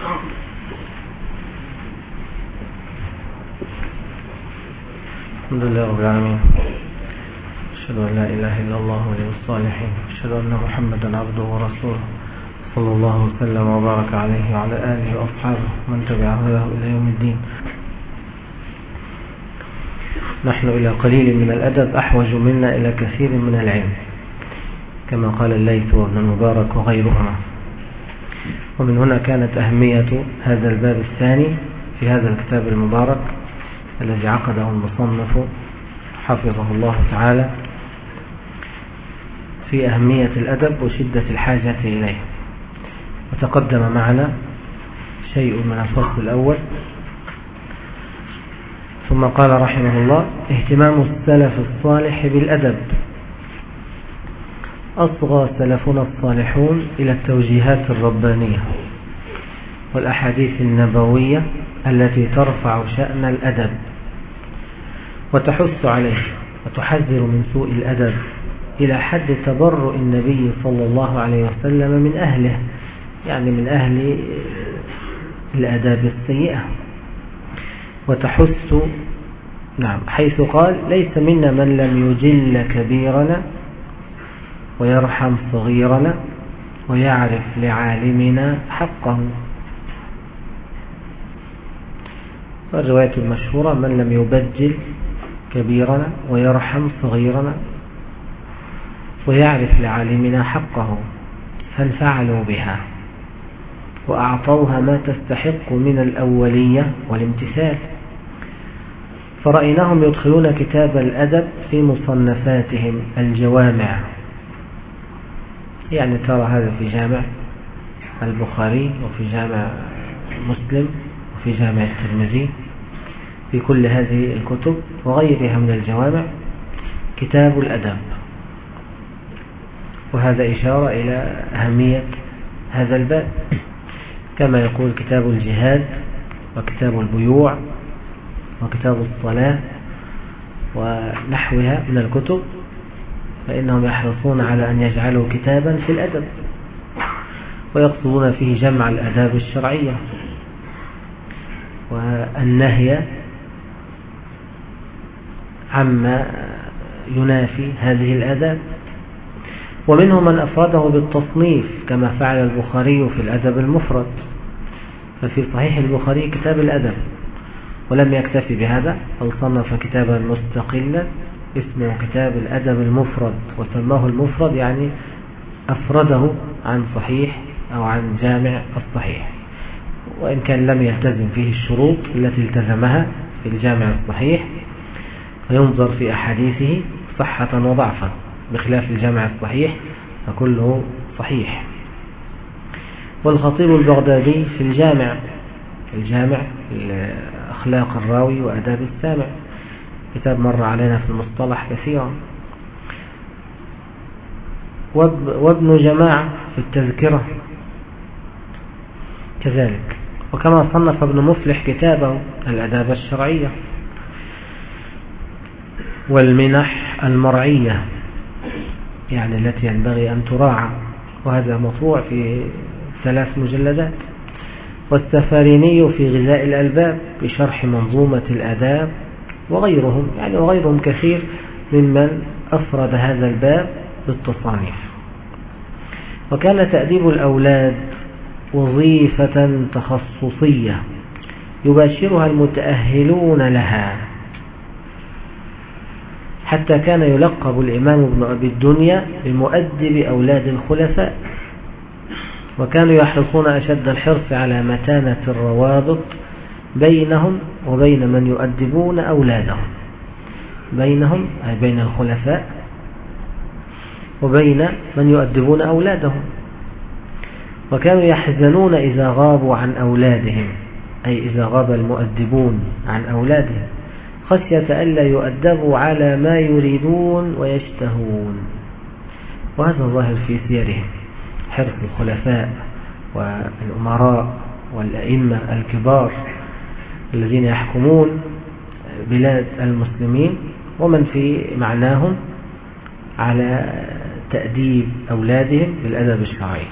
الحمد لله رب العالمين. أشهد أن لا إله إلا الله ولي الصالحين. أشهد أن محمدا عبده ورسوله. صلى الله وسلم وبارك عليه وعلى آله وأصحابه من تبع هداه إلى يوم الدين. نحن إلى قليل من الأدب أحوج منا إلى كثير من العلم. كما قال الليث وابن المبارك وغيرهما. ومن هنا كانت أهمية هذا الباب الثاني في هذا الكتاب المبارك الذي عقده المصنف حفظه الله تعالى في أهمية الأدب وشدة الحاجة إليه. وتقدم معنا شيء من الفصل الأول. ثم قال رحمه الله اهتمام السلف الصالح بالأدب. أصغى سلفنا الصالحون إلى التوجيهات الربانية والأحاديث النبوية التي ترفع شأن الأدب وتحث عليه وتحذر من سوء الأدب إلى حد تبرؤ النبي صلى الله عليه وسلم من أهله يعني من أهل الأداب السيئة. وتحث نعم حيث قال ليس منا من لم يجل كبيرنا ويرحم صغيرنا ويعرف لعالمنا حقه. الرواية المشهورة من لم يبجل كبيرنا ويرحم صغيرنا ويعرف لعالمنا حقه فانفعلوا بها؟ وأعطوها ما تستحق من الأولية والامتثال. فرأيناهم يدخلون كتاب الأدب في مصنفاتهم الجوامع. يعني ترى هذا في جامع البخاري وفي جامع مسلم وفي جامع الترمذي في كل هذه الكتب وغيرها من الجوامع كتاب الأدب. وهذا إشارة إلى أهمية هذا الباب. كما يقول كتاب الجهاد وكتاب البيوع وكتاب الصلاة ونحوها من الكتب. فإنهم يحرصون على أن يجعلوا كتابا في الأدب ويقصدون فيه جمع الأداب الشرعية والنهي عما ينافي هذه الأداب. ومنهم من أفرده بالتصنيف كما فعل البخاري في الأدب المفرد ففي صحيح البخاري كتاب الأدب ولم يكتفي بهذا بل صنف كتابا مستقلا. اسمه كتاب الأدب المفرد وسماه المفرد يعني أفرده عن صحيح أو عن جامع الصحيح. وإن كان لم يلتزم فيه الشروط التي التزمها في الجامع الصحيح فينظر في أحاديثه صحة وضعفا بخلاف الجامع الصحيح فكله صحيح. والخطيب البغدادي في الجامع الجامع أخلاق الراوي وأداب السامع. كتاب مر علينا في المصطلح كثيرا. وابن جماعة في التذكرة. كذلك. وكما صنف ابن مفلح كتابه الأداب الشرعية. والمنح المرعية. يعني التي ينبغي أن تراعى. وهذا مطبوع في ثلاث مجلدات. والسفاريني في غذاء الألباب بشرح منظومة الأداب. وغيرهم يعني وغيرهم كثير ممن أفرد هذا الباب بالتصانيف. وكان تأديب الأولاد وظيفة تخصصية يباشرها المتأهلون لها. حتى كان يلقب الإمام ابن أبي الدنيا بمؤدب أولاد الخلفاء. وكانوا يحرصون أشد الحرص على متانة الروابط بينهم وبين من يؤدبون أولادهم. بينهم أي بين الخلفاء وبين من يؤدبون أولادهم. وكانوا يحزنون إذا غابوا عن أولادهم أي إذا غاب المؤدبون عن أولادهم خشية ألا يؤدبوا على ما يريدون ويشتهون. وهذا ظاهر في سيرهم حرص الخلفاء والأمراء والأئمة الكبار. الذين يحكمون بلاد المسلمين ومن في معناهم على تأديب أولادهم بالأدب الشرعي.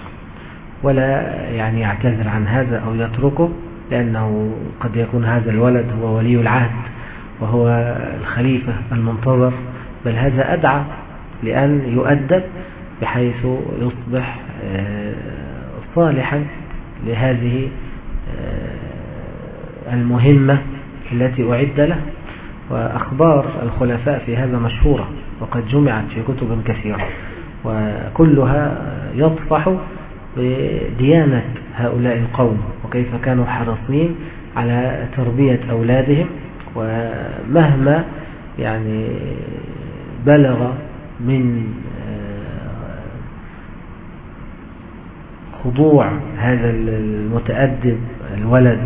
ولا يعني يعتذر عن هذا أو يتركه لأنه قد يكون هذا الولد هو ولي العهد وهو الخليفة المنتظر بل هذا أدعى لأن يؤدب بحيث يصبح آه، صالحا لهذه آه، المهمة التي أعد له وأخبار الخلفاء في هذا مشهورة وقد جمعت في كتب كثيرة وكلها يطفح بديانة هؤلاء القوم وكيف كانوا حريصين على تربية أولادهم ومهما يعني بلغ من آه، خضوع هذا المتأدب الولد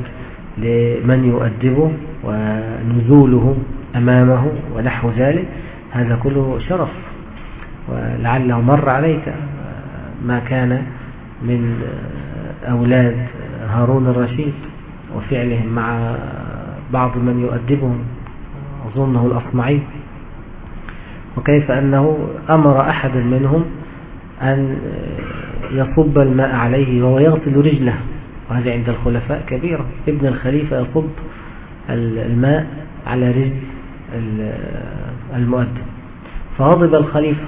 لمن يؤدبه ونزوله أمامه ونحو ذلك هذا كله شرف. ولعله مر عليك ما كان من أولاد هارون الرشيد وفعلهم مع بعض من يؤدبهم أظنه الأصمعي. وكيف أنه أمر أحد منهم أن يصب الماء عليه وهو يغسل رجله. وهذا عند الخلفاء كبيرة. ابن الخليفة يصب الماء على رجل المؤدب فغضب الخليفة.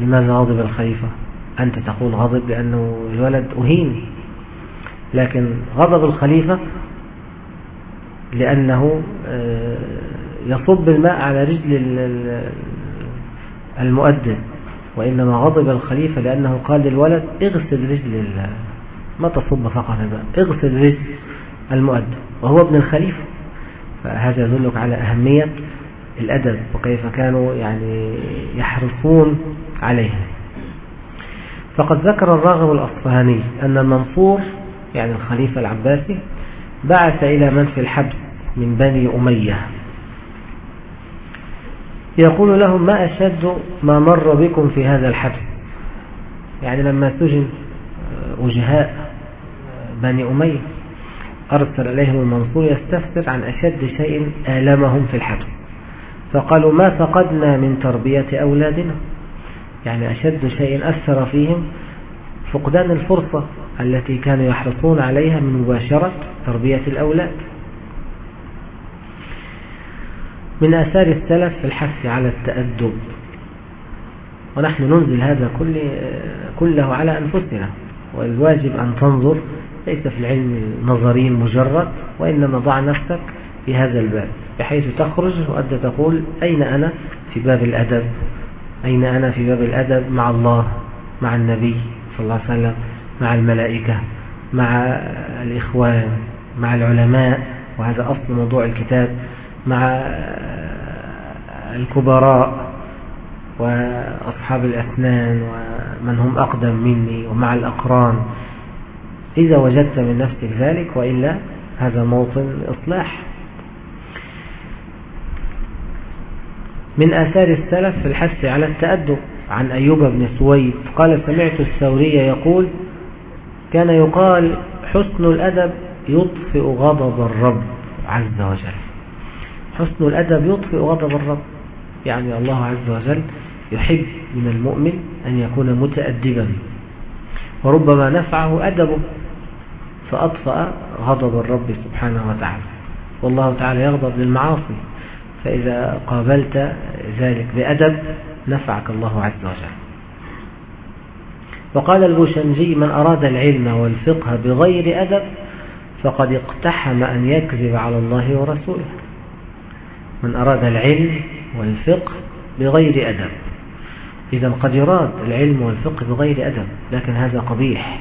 لماذا غضب الخليفة؟ أنت تقول غضب لأنه الولد أهين لكن غضب الخليفة لأنه آه، يصب الماء على رجل المؤدب وإنما غضب الخليفة لأنه قال للولد اغسل رجل ما تصب فقط الماء اغسل رجل المؤدب وهو ابن الخليفة. فهذا يدلك على أهمية الأدب وكيف كانوا يعني يحرصون عليه فقد ذكر الراغب الأصفهاني أن المنصور يعني الخليفة العباسي بعث إلى من في الحبس من بني أمية. يقول لهم ما أشد ما مر بكم في هذا الحبس؟ يعني لما سجن وجهاء بني أمية. أرسل إليهم المنصور يستفسر عن أشد شيء آلمهم في الحبس فقالوا ما فقدنا من تربية أولادنا؟ يعني أشد شيء أثر فيهم فقدان الفرصة التي كانوا يحرصون عليها من مباشرة تربية الأولاد. من آثار السلف في الحث على التأدب. ونحن ننزل هذا كله على أنفسنا. والواجب أن تنظر ليس في العلم نظري مجرد وإنما ضع نفسك في هذا الباب بحيث تخرج وأنت تقول أين أنا في باب الأدب؟ أين أنا في باب الأدب مع الله مع النبي صلى الله عليه وسلم مع الملائكة مع الإخوان مع العلماء وهذا أصل موضوع الكتاب مع الكبراء وأصحاب الأسنان ومن هم أقدم مني ومع الأقران. إذا وجدت من نفسك ذلك وإلا هذا موطن إصلاح من آثار السلف في الحث على التأدب عن أيوب بن سويد قال سمعت الثوري يقول كان يقال حسن الأدب يطفئ غضب الرب عز وجل. حسن الأدب يطفئ غضب الرب. يعني الله عز وجل يحب من المؤمن أن يكون متأدبا. وربما نفعه أدبه. فأطفأ غضب الرب سبحانه وتعالى. والله تعالى يغضب للمعاصي. فإذا قابلت ذلك بأدب نفعك الله عز وجل. وقال البوشنجي من أراد العلم والفقه بغير أدب فقد اقتحم أن يكذب على الله ورسوله. من أراد العلم والفقه بغير أدب. إذا قد يراد العلم والفقه بغير أدب لكن هذا قبيح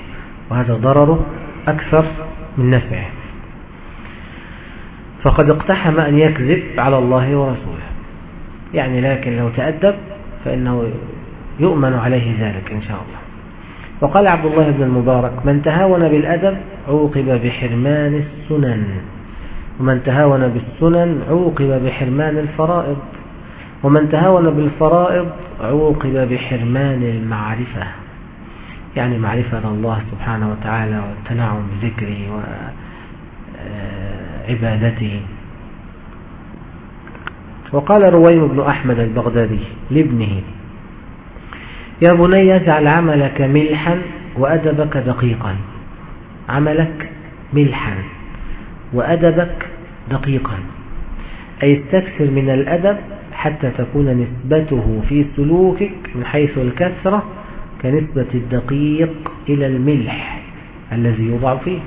وهذا ضرره أكثر من نفعه. فقد اقتحم أن يكذب على الله ورسوله. يعني لكن لو تأدب فإنه يؤمن عليه ذلك إن شاء الله. وقال عبد الله بن المبارك من تهاون بالأدب عوقب بحرمان السنن. ومن تهاون بالسنن عوقب بحرمان الفرائض. ومن تهاون بالفرائض عوقب بحرمان المعرفة. يعني معرفة الله سبحانه وتعالى والتنعم بذكره وعبادته وقال رويم بن أحمد البغدادي لابنه يا بني اجعل عملك ملحا وأدبك دقيقا. عملك ملحا وأدبك دقيقا أي استكثر من الأدب حتى تكون نسبته في سلوكك من حيث الكثرة كنسبة الدقيق إلى الملح الذي يوضع فيه.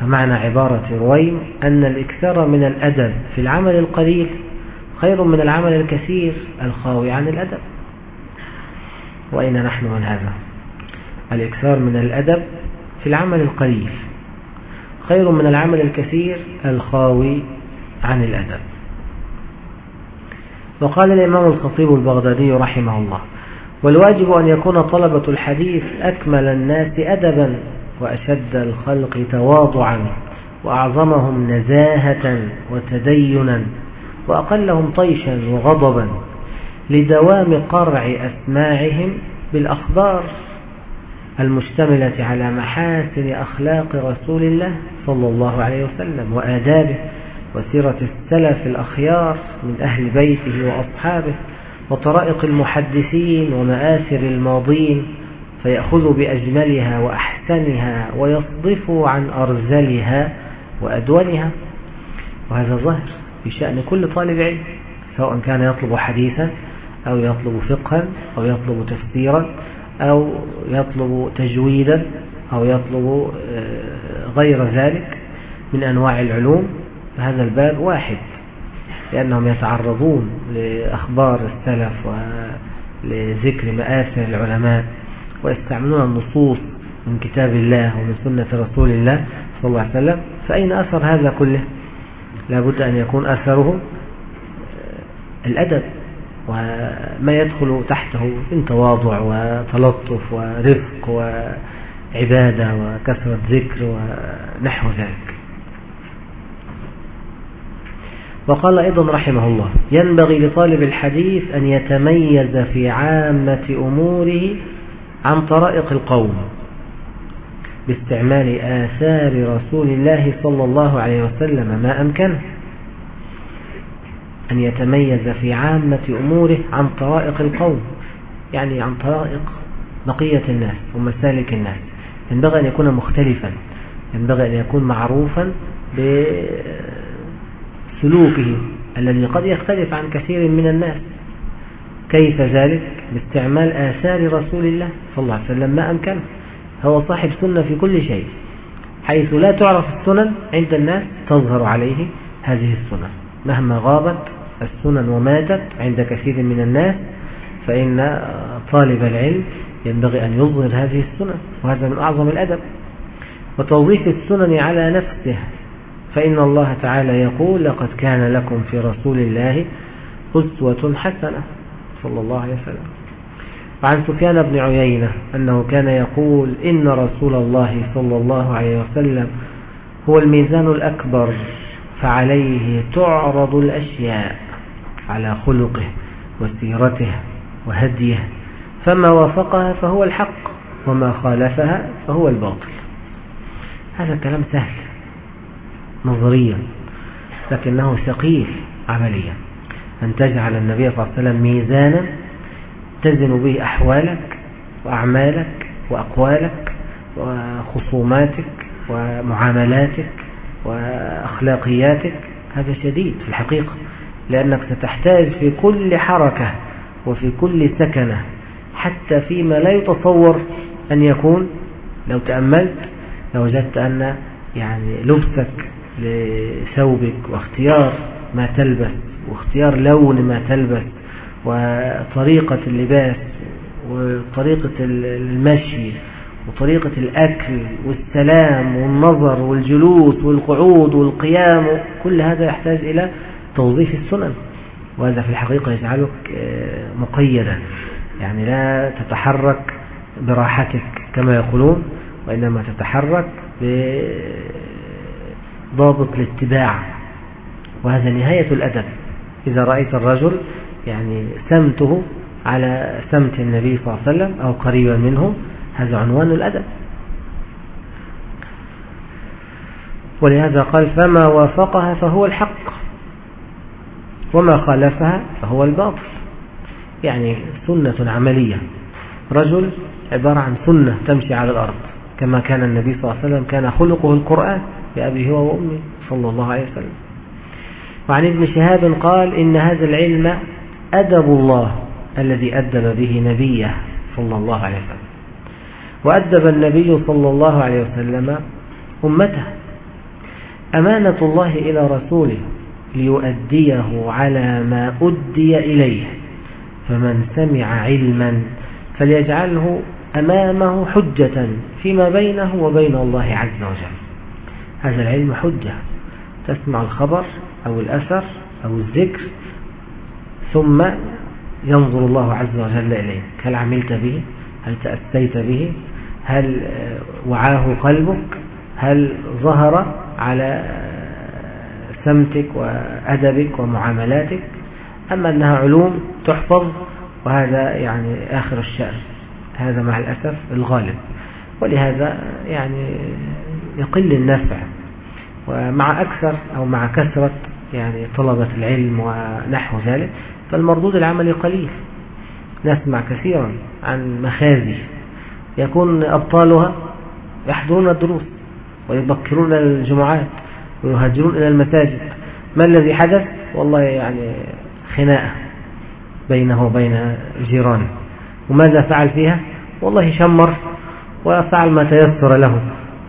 فمعنى عبارة رويم أن الإكثار من الأدب في العمل القليل خير من العمل الكثير الخاوي عن الأدب. وأين نحن من هذا؟ الإكثار من الأدب في العمل القليل خير من العمل الكثير الخاوي عن الأدب. وقال الإمام الخطيب البغدادي رحمه الله والواجب أن يكون طلبة الحديث أكمل الناس أدبا وأشد الخلق تواضعا وأعظمهم نزاهة وتدينا وأقلهم طيشا وغضبا لدوام قرع أسماعهم بالأخبار المشتملة على محاسن أخلاق رسول الله صلى الله عليه وسلم وآدابه وسيرة السلف الأخيار من أهل بيته وأصحابه وطرائق المحدثين ومآثر الماضين فيأخذ بأجملها وأحسنها ويصدف عن أرزلها وأدونها. وهذا ظهر في شأن كل طالب علم سواء كان يطلب حديثا أو يطلب فقها أو يطلب تفسيرا أو يطلب تجويدا أو يطلب آه، غير ذلك من أنواع العلوم. فهذا الباب واحد. لأنهم يتعرضون لأخبار السلف ولذكر مآثر العلماء ويستعملون النصوص من كتاب الله ومن سنة رسول الله صلى الله عليه وسلم. فأين أثر هذا كله؟ لابد أن يكون أثره الأدب وما يدخل تحته من تواضع وتلطف ورفق وعبادة وكثرة ذكر ونحو ذلك. وقال أيضا رحمه الله ينبغي لطالب الحديث أن يتميز في عامة أموره عن طرائق القوم باستعمال آثار رسول الله صلى الله عليه وسلم ما أمكنه. أن يتميز في عامة أموره عن طرائق القوم يعني عن طرائق بقية الناس ومسالك الناس. ينبغي أن يكون مختلفا ينبغي أن يكون معروفا بسلوكه الذي قد يختلف عن كثير من الناس. كيف ذلك؟ باستعمال آثار رسول الله صلى الله عليه وسلم. ما أمكنه هو صاحب سنة في كل شيء حيث لا تعرف السنن عند الناس تظهر عليه هذه السنن. مهما غابت السنن وماتت عند كثير من الناس فإن طالب العلم ينبغي أن يظهر هذه السنن وهذا من أعظم الأدب. وتوظيف السنن على نفسه فإن الله تعالى يقول لقد كان لكم في رسول الله أسوة حسنة. صلى الله عليه وسلم. وعن سفيان بن عيينة أنه كان يقول إن رسول الله صلى الله عليه وسلم هو الميزان الأكبر فعليه تعرض الأشياء على خلقه وسيرته وهديه فما وافقها فهو الحق وما خالفها فهو الباطل. هذا كلام سهل. نظريا لكنه ثقيل عمليا. أن تجعل النبي صلى الله عليه وسلم ميزانا تزن به أحوالك وأعمالك وأقوالك وخصوماتك ومعاملاتك وأخلاقياتك. هذا شديد في الحقيقة لأنك ستحتاج في كل حركة وفي كل سكنة حتى فيما لا يتصور أن يكون. لو تأملت لوجدت أن يعني لبسك لثوبك واختيار ما تلبس واختيار لون ما تلبس وطريقة اللباس وطريقة المشي وطريقة الأكل والسلام والنظر والجلوس والقعود والقيام كل هذا يحتاج إلى توظيف السنن وهذا في الحقيقة يجعلك آه، مقيدا. يعني لا تتحرك براحتك كما يقولون وإنما تتحرك بضابط الاتباع وهذا نهاية الأدب. إذا رأيت الرجل يعني سمته على سمت النبي صلى الله عليه وسلم أو قريبا منه هذا عنوان الأدب. ولهذا قال فما وافقها فهو الحق وما خالفها فهو الباطل. يعني سنة عملية. رجل عبارة عن سنة تمشي على الأرض كما كان النبي صلى الله عليه وسلم كان خلقه القرآن. بأبيه هو وأمه صلى الله عليه وسلم. وعن ابن شهاب قال إن هذا العلم أدب الله الذي أدب به نبيه صلى الله عليه وسلم. وأدب النبي صلى الله عليه وسلم أمته. أمانة الله إلى رسوله ليؤديه على ما أدي إليه. فمن سمع علما فليجعله أمامه حجة فيما بينه وبين الله عز وجل. هذا العلم حجة. تسمع الخبر أو الأثر أو الذكر ثم ينظر الله عز وجل إليك هل عملت به؟ هل تأسيت به؟ هل وعاه قلبك؟ هل ظهر على سمتك وأدبك ومعاملاتك؟ أما أنها علوم تحفظ وهذا يعني آخر الشأن. هذا مع الأسف الغالب. ولهذا يعني يقل النفع ومع أكثر أو مع كثرة يعني طلبة العلم ونحو ذلك فالمردود العملي قليل. نسمع كثيرا عن مخازي يكون أبطالها يحضرون الدروس ويبكرون الجمعات ويهاجرون إلى المساجد. ما الذي حدث؟ والله يعني خناقة بينه وبين جيرانه. وماذا فعل فيها؟ والله شمر وفعل ما تيسر له.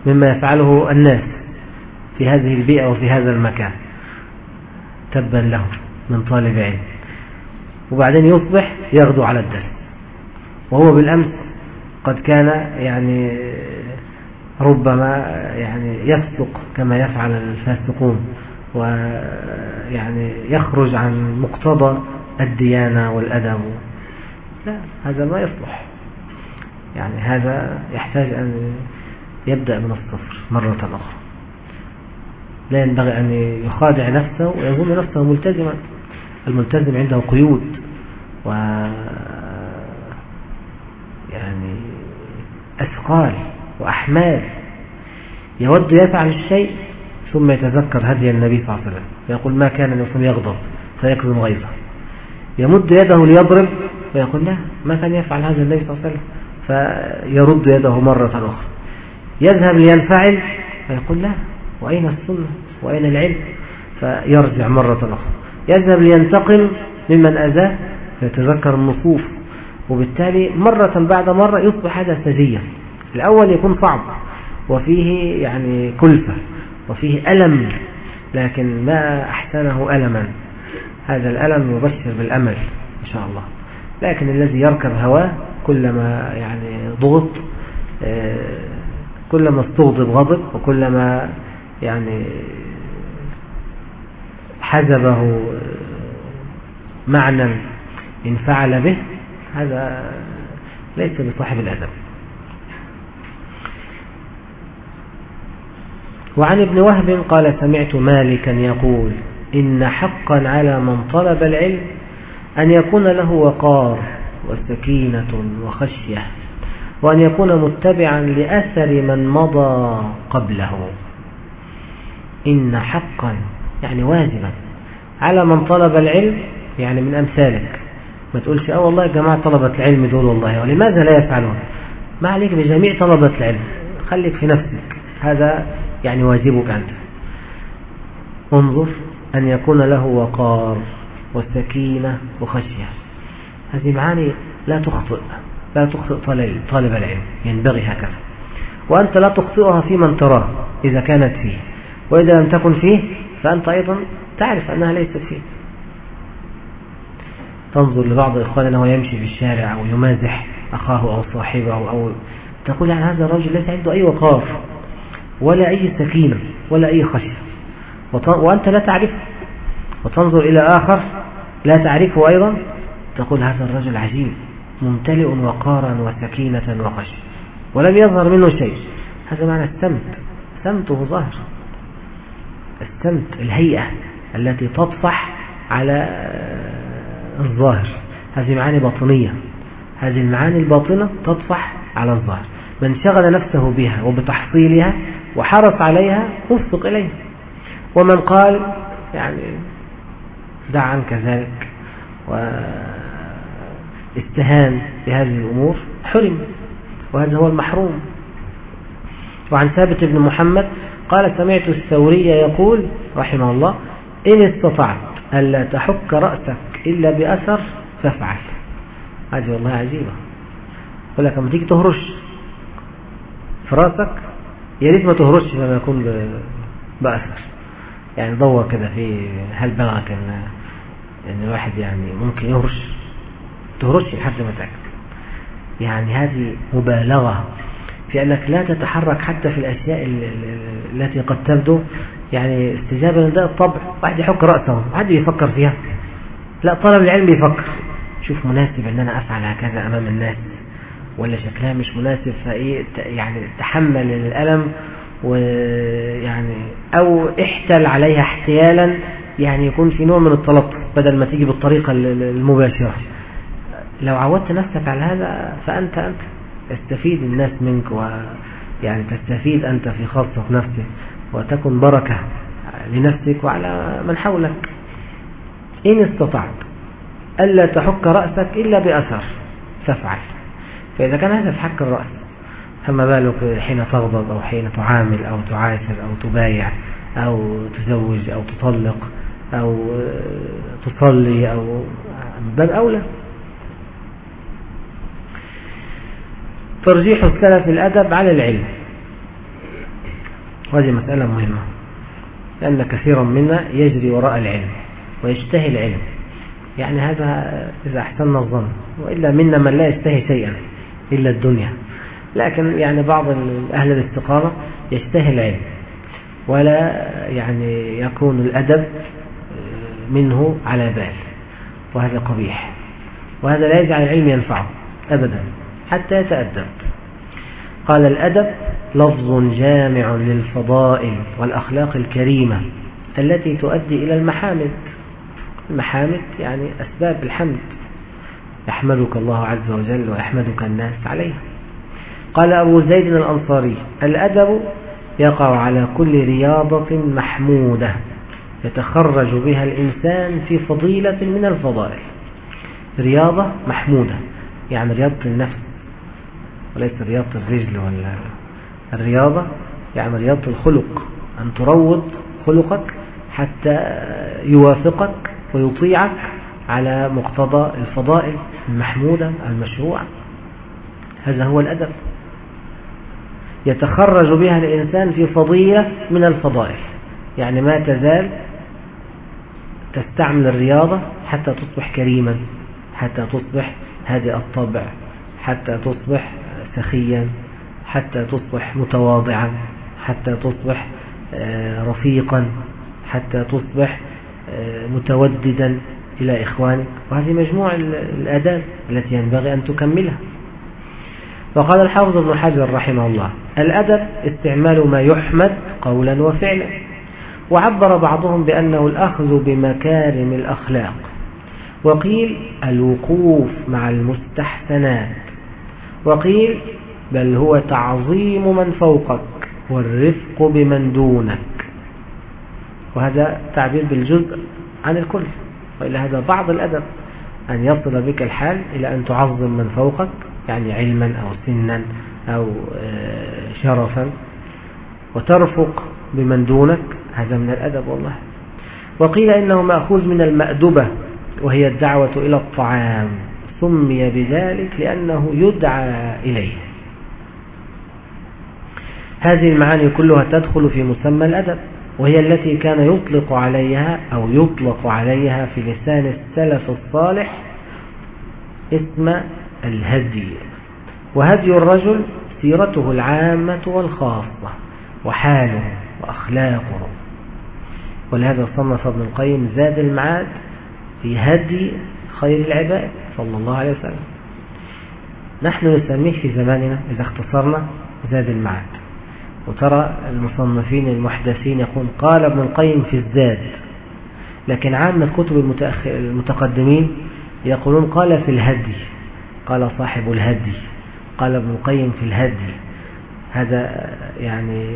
مما يفعله الناس في هذه البيئة وفي هذا المكان. تبا له من طالب علم. وبعدين يصبح يغدو على الدرس. وهو بالأمس قد كان يعني ربما يعني يفسق كما يفعل الفاسقون ويعني يخرج عن مقتضى الديانة والأدب. لا هذا ما يصلح. يعني هذا يحتاج أن يبدأ من الصفر مرة أخرى. لا ينبغي أن يخادع نفسه ويظن نفسه ملتزما. الملتزم عنده قيود و يعني أثقال وأحمال. يود يفعل الشيء ثم يتذكر هدي النبي صلى الله عليه وسلم. فيقول ما كان الإنسان يغضب؟ فيكظم غيظه. يمد يده ليضرب فيقول لا ما كان يفعل هذا النبي صلى الله عليه وسلم. فيرد يده مرة أخرى. يذهب لينفعل؟ فيقول لا. وأين السنة؟ وأين العلم؟ فيرجع مرة أخرى. يذهب لينتقم ممن أذاه فيتذكر النصوص وبالتالي مرة بعد مرة يصبح هذا سجيا. الأول يكون صعب وفيه يعني كلفة وفيه ألم لكن ما أحسنه ألما. هذا الألم يبشر بالأمل إن شاء الله. لكن الذي يركب هواه كلما يعني ضغط آه، كلما استغضب غضب وكلما يعني حزبه معنى إن فعل به هذا ليس بصاحب الأدب. وعن ابن وهب قال سمعت مالكا يقول إن حقا على من طلب العلم أن يكون له وقار وسكينة وخشية. وأن يكون متبعا لأثر من مضى قبله. إن حقا يعني واجبا. على من طلب العلم يعني من أمثالك. ما تقولش أه والله يا جماعة طلبة العلم دول والله. ولماذا لا يفعلون؟ ما عليك بجميع طلبة العلم. خليك في نفسك. هذا يعني واجبك أنت. انظر أن يكون له وقار وسكينة وخشية. هذه معاني لا تخطئ. لا تخطئ طالب العلم ينبغي هكذا. وأنت لا تخطئها في من تراه إذا كانت فيه. وإذا لم تكن فيه فأنت أيضا تعرف أنها ليست فيه. تنظر لبعض إخواننا وهو يمشي في الشارع أو يمازح أخاه أو صاحبه أو تقول عن هذا الرجل ليس عنده أي وقار ولا أي سكينة ولا أي خشية. وأنت لا تعرفه وتنظر إلى آخر لا تعرفه أيضا. تقول هذا الرجل عجيب. ممتلئ وقارا وسكينة وخشية ولم يظهر منه شيء. هذا معنى السمت. سمته ظاهر السمت الهيئة التي تطفح على الظاهر. هذه معاني باطنية. هذه المعاني الباطنة تطفح على الظاهر. من شغل نفسه بها وبتحصيلها وحرص عليها وفق إليها ومن قال يعني دع عنك ذلك واستهان بهذه الأمور حرم وهذا هو المحروم. وعن ثابت بن محمد قال سمعت الثوري يقول رحمه الله إن استطعت ألا تحك رأسك إلا بأثر فافعل. هذه والله عجيبة. يقول لك لما تيجي تهرش في رأسك يا ريت ما تهرش لما يكون بأثر. يعني دور كده في هل بلغك إن الواحد يعني ممكن يهرش. تهرش لحد ما تاكل يعني هذه مبالغة في أنك لا تتحرك حتى في الأشياء التي قد تبدو. يعني استجابة لنداء الطبع. واحد يحك رأسه واحد يفكر فيها. لا طلب العلم بيفكر شوف مناسب أن أنا أفعل هكذا أمام الناس ولا شكلها مش مناسب فإيه يعني تحمل الألم ويعني أو احتل عليها احتيالا. يعني يكون في نوع من التلطف بدل ما تيجي بالطريقة المباشرة. لو عودت نفسك على هذا فأنت أنت يستفيد الناس منك ويعني تستفيد أنت في خاصة نفسك وتكن بركة لنفسك وعلى من حولك. إن استطعت ألا تحك رأسك إلا بأثر فافعل فإذا كان هذا في حك الرأس فما بالك حين تغضب أو حين تعامل أو تعاشر أو تبايع أو تزوج أو تطلق أو تصلي أو بل أولى. ترجيح السلف الأدب على العلم. وهذه مسألة مهمة لأن كثيرا منا يجري وراء العلم ويشتهي العلم. يعني هذا إذا أحسن الظن وإلا منا من لا يشتهي شيئا إلا الدنيا. لكن يعني بعض أهل الاستقامة يشتهي العلم ولا يعني يكون الأدب منه على بال وهذا قبيح. وهذا لا يجعل العلم ينفعه أبدا. حتى يتأدب. قال الأدب لفظ جامع للفضائل والأخلاق الكريمة التي تؤدي إلى المحامد. المحامد يعني أسباب الحمد. يحمدك الله عز وجل ويحمدك الناس عليها قال أبو زيد الأنصاري الأدب يقع على كل رياضة محمودة يتخرج بها الإنسان في فضيلة من الفضائل. رياضة محمودة يعني رياضة النفس. وليس رياضة الرجل ولا الرياضة يعني رياضة الخلق أن تروض خلقك حتى يوافقك ويطيعك على مقتضى الفضائل المحمودة المشروعة. هذا هو الأدب. يتخرج بها الإنسان في فضية من الفضائل. يعني ما تزال تستعمل الرياضة حتى تصبح كريما حتى تصبح هادئ الطبع حتى تصبح سخيا حتى تصبح متواضعا حتى تصبح آه، رفيقا حتى تصبح آه، متوددا إلى إخوانك. وهذه مجموع الآداب التي ينبغي أن تكملها. وقال الحافظ ابن حجر رحمه الله الأدب استعمال ما يحمد قولا وفعلا. وعبر بعضهم بأنه الأخذ بمكارم الأخلاق. وقيل الوقوف مع المستحسنات. وقيل بل هو تعظيم من فوقك والرفق بمن دونك. وهذا تعبير بالجزء عن الكل وإلا هذا بعض الأدب أن يصل بك الحال إلى أن تعظم من فوقك يعني علما أو سنا أو آه، شرفا وترفق بمن دونك هذا من الأدب والله. وقيل إنه مأخوذ من المأدبة وهي الدعوة إلى الطعام. سمي بذلك لأنه يدعى إليه. هذه المعاني كلها تدخل في مسمى الأدب وهي التي كان يطلق عليها أو يطلق عليها في لسان السلف الصالح اسم الهدي. وهدي الرجل سيرته العامة والخاصة وحاله وأخلاقه ولهذا صنف ابن القيم زاد المعاد في هدي خير العباد. صلى الله عليه وسلم. نحن نسميه في زماننا إذا اختصرنا زاد المعاد. وترى المصنفين المحدثين يقول قال ابن القيم في الزاد لكن عامة كتب المتقدمين يقولون قال في الهدي قال صاحب الهدي قال ابن القيم في الهدي. هذا يعني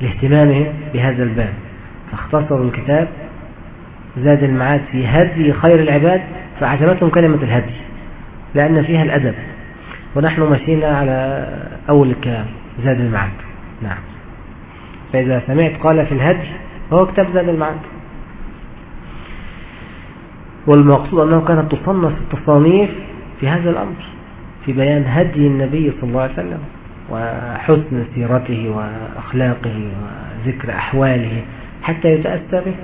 لاهتمامهم بهذا الباب. فاختصروا الكتاب زاد المعاد في هدي خير العباد فعجبتهم كلمة الهدي لأن فيها الأدب. ونحن مشينا على أول الكلام زاد المعد. نعم. فإذا سمعت قال في الهدي هو كتاب زاد المعد. والمقصود أنه كانت تصنف التصانيف في هذا الأمر في بيان هدي النبي صلى الله عليه وسلم وحسن سيرته وأخلاقه وذكر أحواله حتى يتأسى به.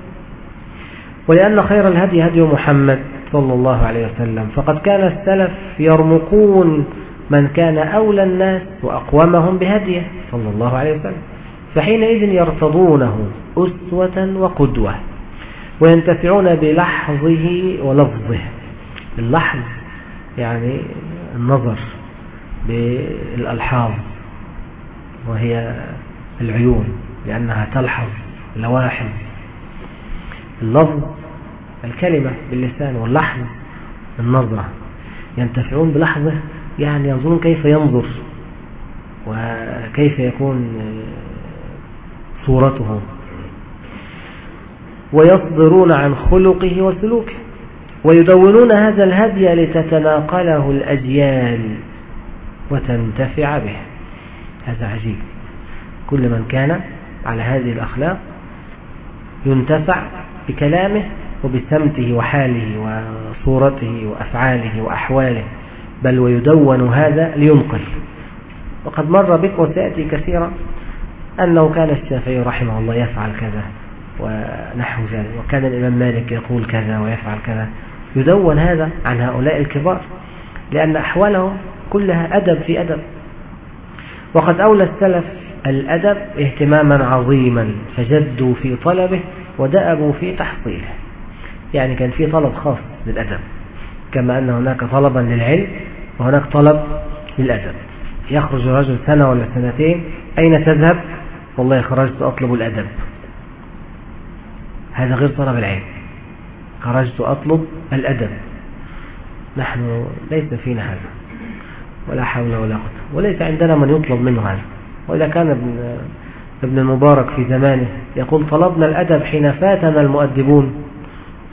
ولأن خير الهدي هدي محمد. صلى الله عليه وسلم. فقد كان السلف يرمقون من كان أولى الناس وأقومهم بهديه صلى الله عليه وسلم. فحينئذ يرتضونه أسوة وقدوة وينتفعون بلحظه ولفظه اللحظ يعني النظر بالألحاظ وهي العيون لأنها تلحظ لواحظ اللفظ الكلمة باللسان واللحظ النظرة ينتفعون بلحظة يعني ينظرون كيف ينظر وكيف يكون صورته ويصدرون عن خلقه وسلوكه. ويدونون هذا الهدي لتتناقله الأجيال وتنتفع به. هذا عجيب. كل من كان على هذه الأخلاق ينتفع بكلامه وبسمته وحاله وصورته وأفعاله وأحواله بل ويدون هذا لينقل. وقد مر بك وسيأتي كثيرا أنه كان الشافعي رحمه الله يفعل كذا ونحو ذلك وكان الإمام مالك يقول كذا ويفعل كذا. يدون هذا عن هؤلاء الكبار لأن أحوالهم كلها أدب في أدب. وقد أولى السلف الأدب اهتماما عظيما فجدوا في طلبه ودأبوا في تحصيله. يعني كان في طلب خاص للأدب كما أن هناك طلبا للعلم وهناك طلب للأدب. يخرج الرجل سنة ولا سنتين أين تذهب؟ والله خرجت أطلب الأدب. هذا غير طلب العلم. خرجت أطلب الأدب. نحن ليس فينا هذا ولا حول ولا قوة. وليس عندنا من يطلب منه هذا. وإذا كان ابن, ابن المبارك في زمانه يقول طلبنا الأدب حين فاتنا المؤدبون.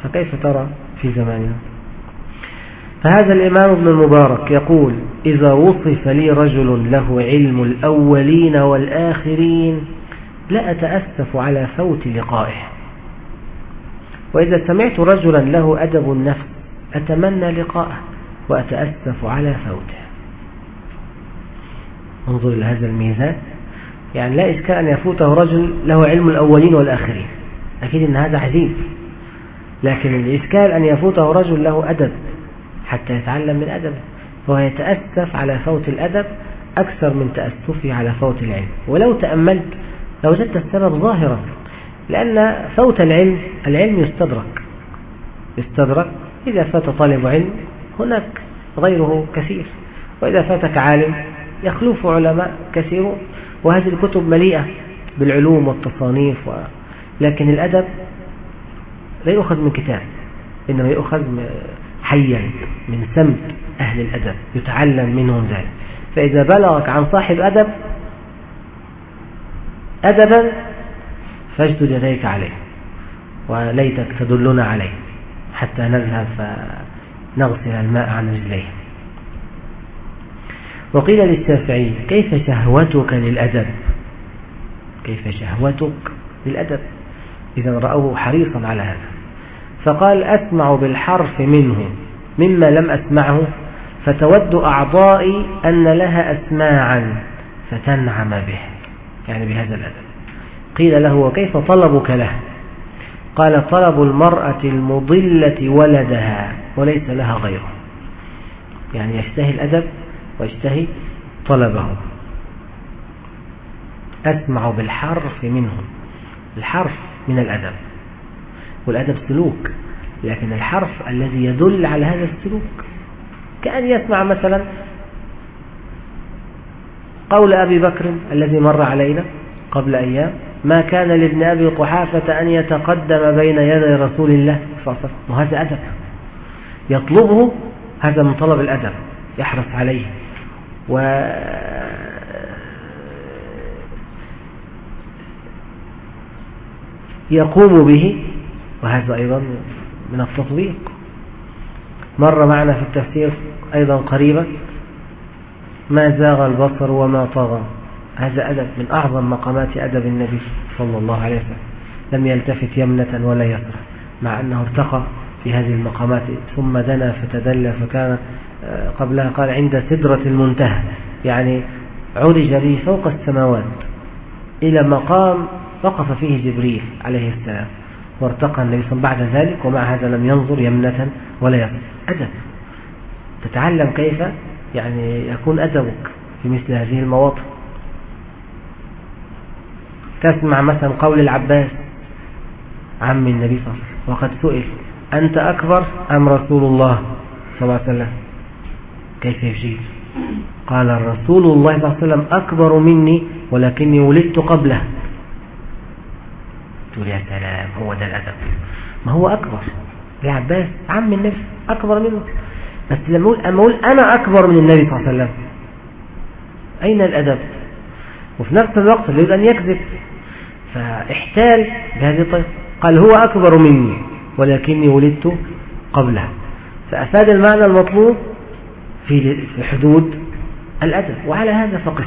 فكيف ترى في زماننا؟ فهذا الإمام ابن المبارك يقول إذا وصف لي رجل له علم الأولين والآخرين لا أتأسف على فوت لقائه. وإذا سمعت رجلا له أدب النفس أتمنى لقاءه وأتأسف على فوته انظر إلى هذا الميزان. يعني لا إشكال أن يفوته رجل له علم الأولين والآخرين. أكيد أن هذا عجيب لكن الإشكال أن يفوته رجل له أدب حتى يتعلم من أدبه فهو يتأسف على فوت الأدب أكثر من تأسفه على فوت العلم. ولو تأملت لوجدت السبب ظاهرا لأن فوت العلم العلم يستدرك. يستدرك إذا فات طالب علم هناك غيره كثير. وإذا فاتك عالم يخلف علماء كثيرون وهذه الكتب مليئة بالعلوم والتصانيف و... لكن الأدب لا يؤخذ من كتاب إنما يؤخذ حيا من سمت أهل الأدب يتعلم منهم ذلك. فإذا بلغك عن صاحب أدب أدبا فاجد يديك عليه وليتك تدلنا عليه حتى نذهب فنغسل الماء عن رجليه. وقيل للشافعي كيف شهوتك للأدب؟ كيف شهوتك للأدب؟ إذا رأوه حريصا على هذا. فقال أسمع بالحرف منه مما لم أسمعه فتود أعضائي أن لها أسماعا فتنعم به يعني بهذا الأدب. قيل له وكيف طلبك له؟ قال طلب المرأة المضلة ولدها وليس لها غيره. يعني يشتهي الأدب ويشتهي طلبه. أسمع بالحرف منه الحرف من الأدب. والأدب سلوك لكن الحرف الذي يدل على هذا السلوك كأن يسمع مثلا قول أبي بكر الذي مر علينا قبل أيام ما كان لابن أبي قحافة أن يتقدم بين يدي رسول الله صلى الله عليه وسلم. وهذا أدب. يطلبه هذا من طلب الأدب يحرص عليه. و يقوم به وهذا أيضا من التطبيق. مر معنا في التفسير أيضا قريبا ما زاغ البصر وما طغى. هذا أدب من أعظم مقامات أدب النبي صلى الله عليه وسلم. لم يلتفت يمنة ولا يسرى مع أنه ارتقى في هذه المقامات. ثم دنا فتدلى فكان آه، قبلها قال عند سدرة المنتهى. يعني عرج به فوق السماوات إلى مقام وقف فيه جبريل عليه السلام. وارتقى النبي صلى بعد ذلك ومع هذا لم ينظر يمنة ولا يسرى أدب. تتعلم كيف يعني يكون أدبك في مثل هذه المواطن. تسمع مثلا قول العباس عم النبي صلى الله عليه وسلم وقد سئل أنت أكبر أم رسول الله؟ صلى الله عليه وسلم. كيف يجيب؟ قال الرسول الله صلى الله عليه وسلم أكبر مني ولكني ولدت قبله. تقول يا سلام هو ده الأدب. ما هو أكبر. يا عباس عم النبي أكبر منه. بس لما أقول, أقول أنا أكبر من النبي صلى الله عليه وسلم. أين الأدب؟ وفي نفس الوقت يريد أن يكذب. فاحتال بهذه الطريقة. قال هو أكبر مني ولكني ولدت قبله فأفاد المعنى المطلوب في حدود الأدب. وعلى هذا فقط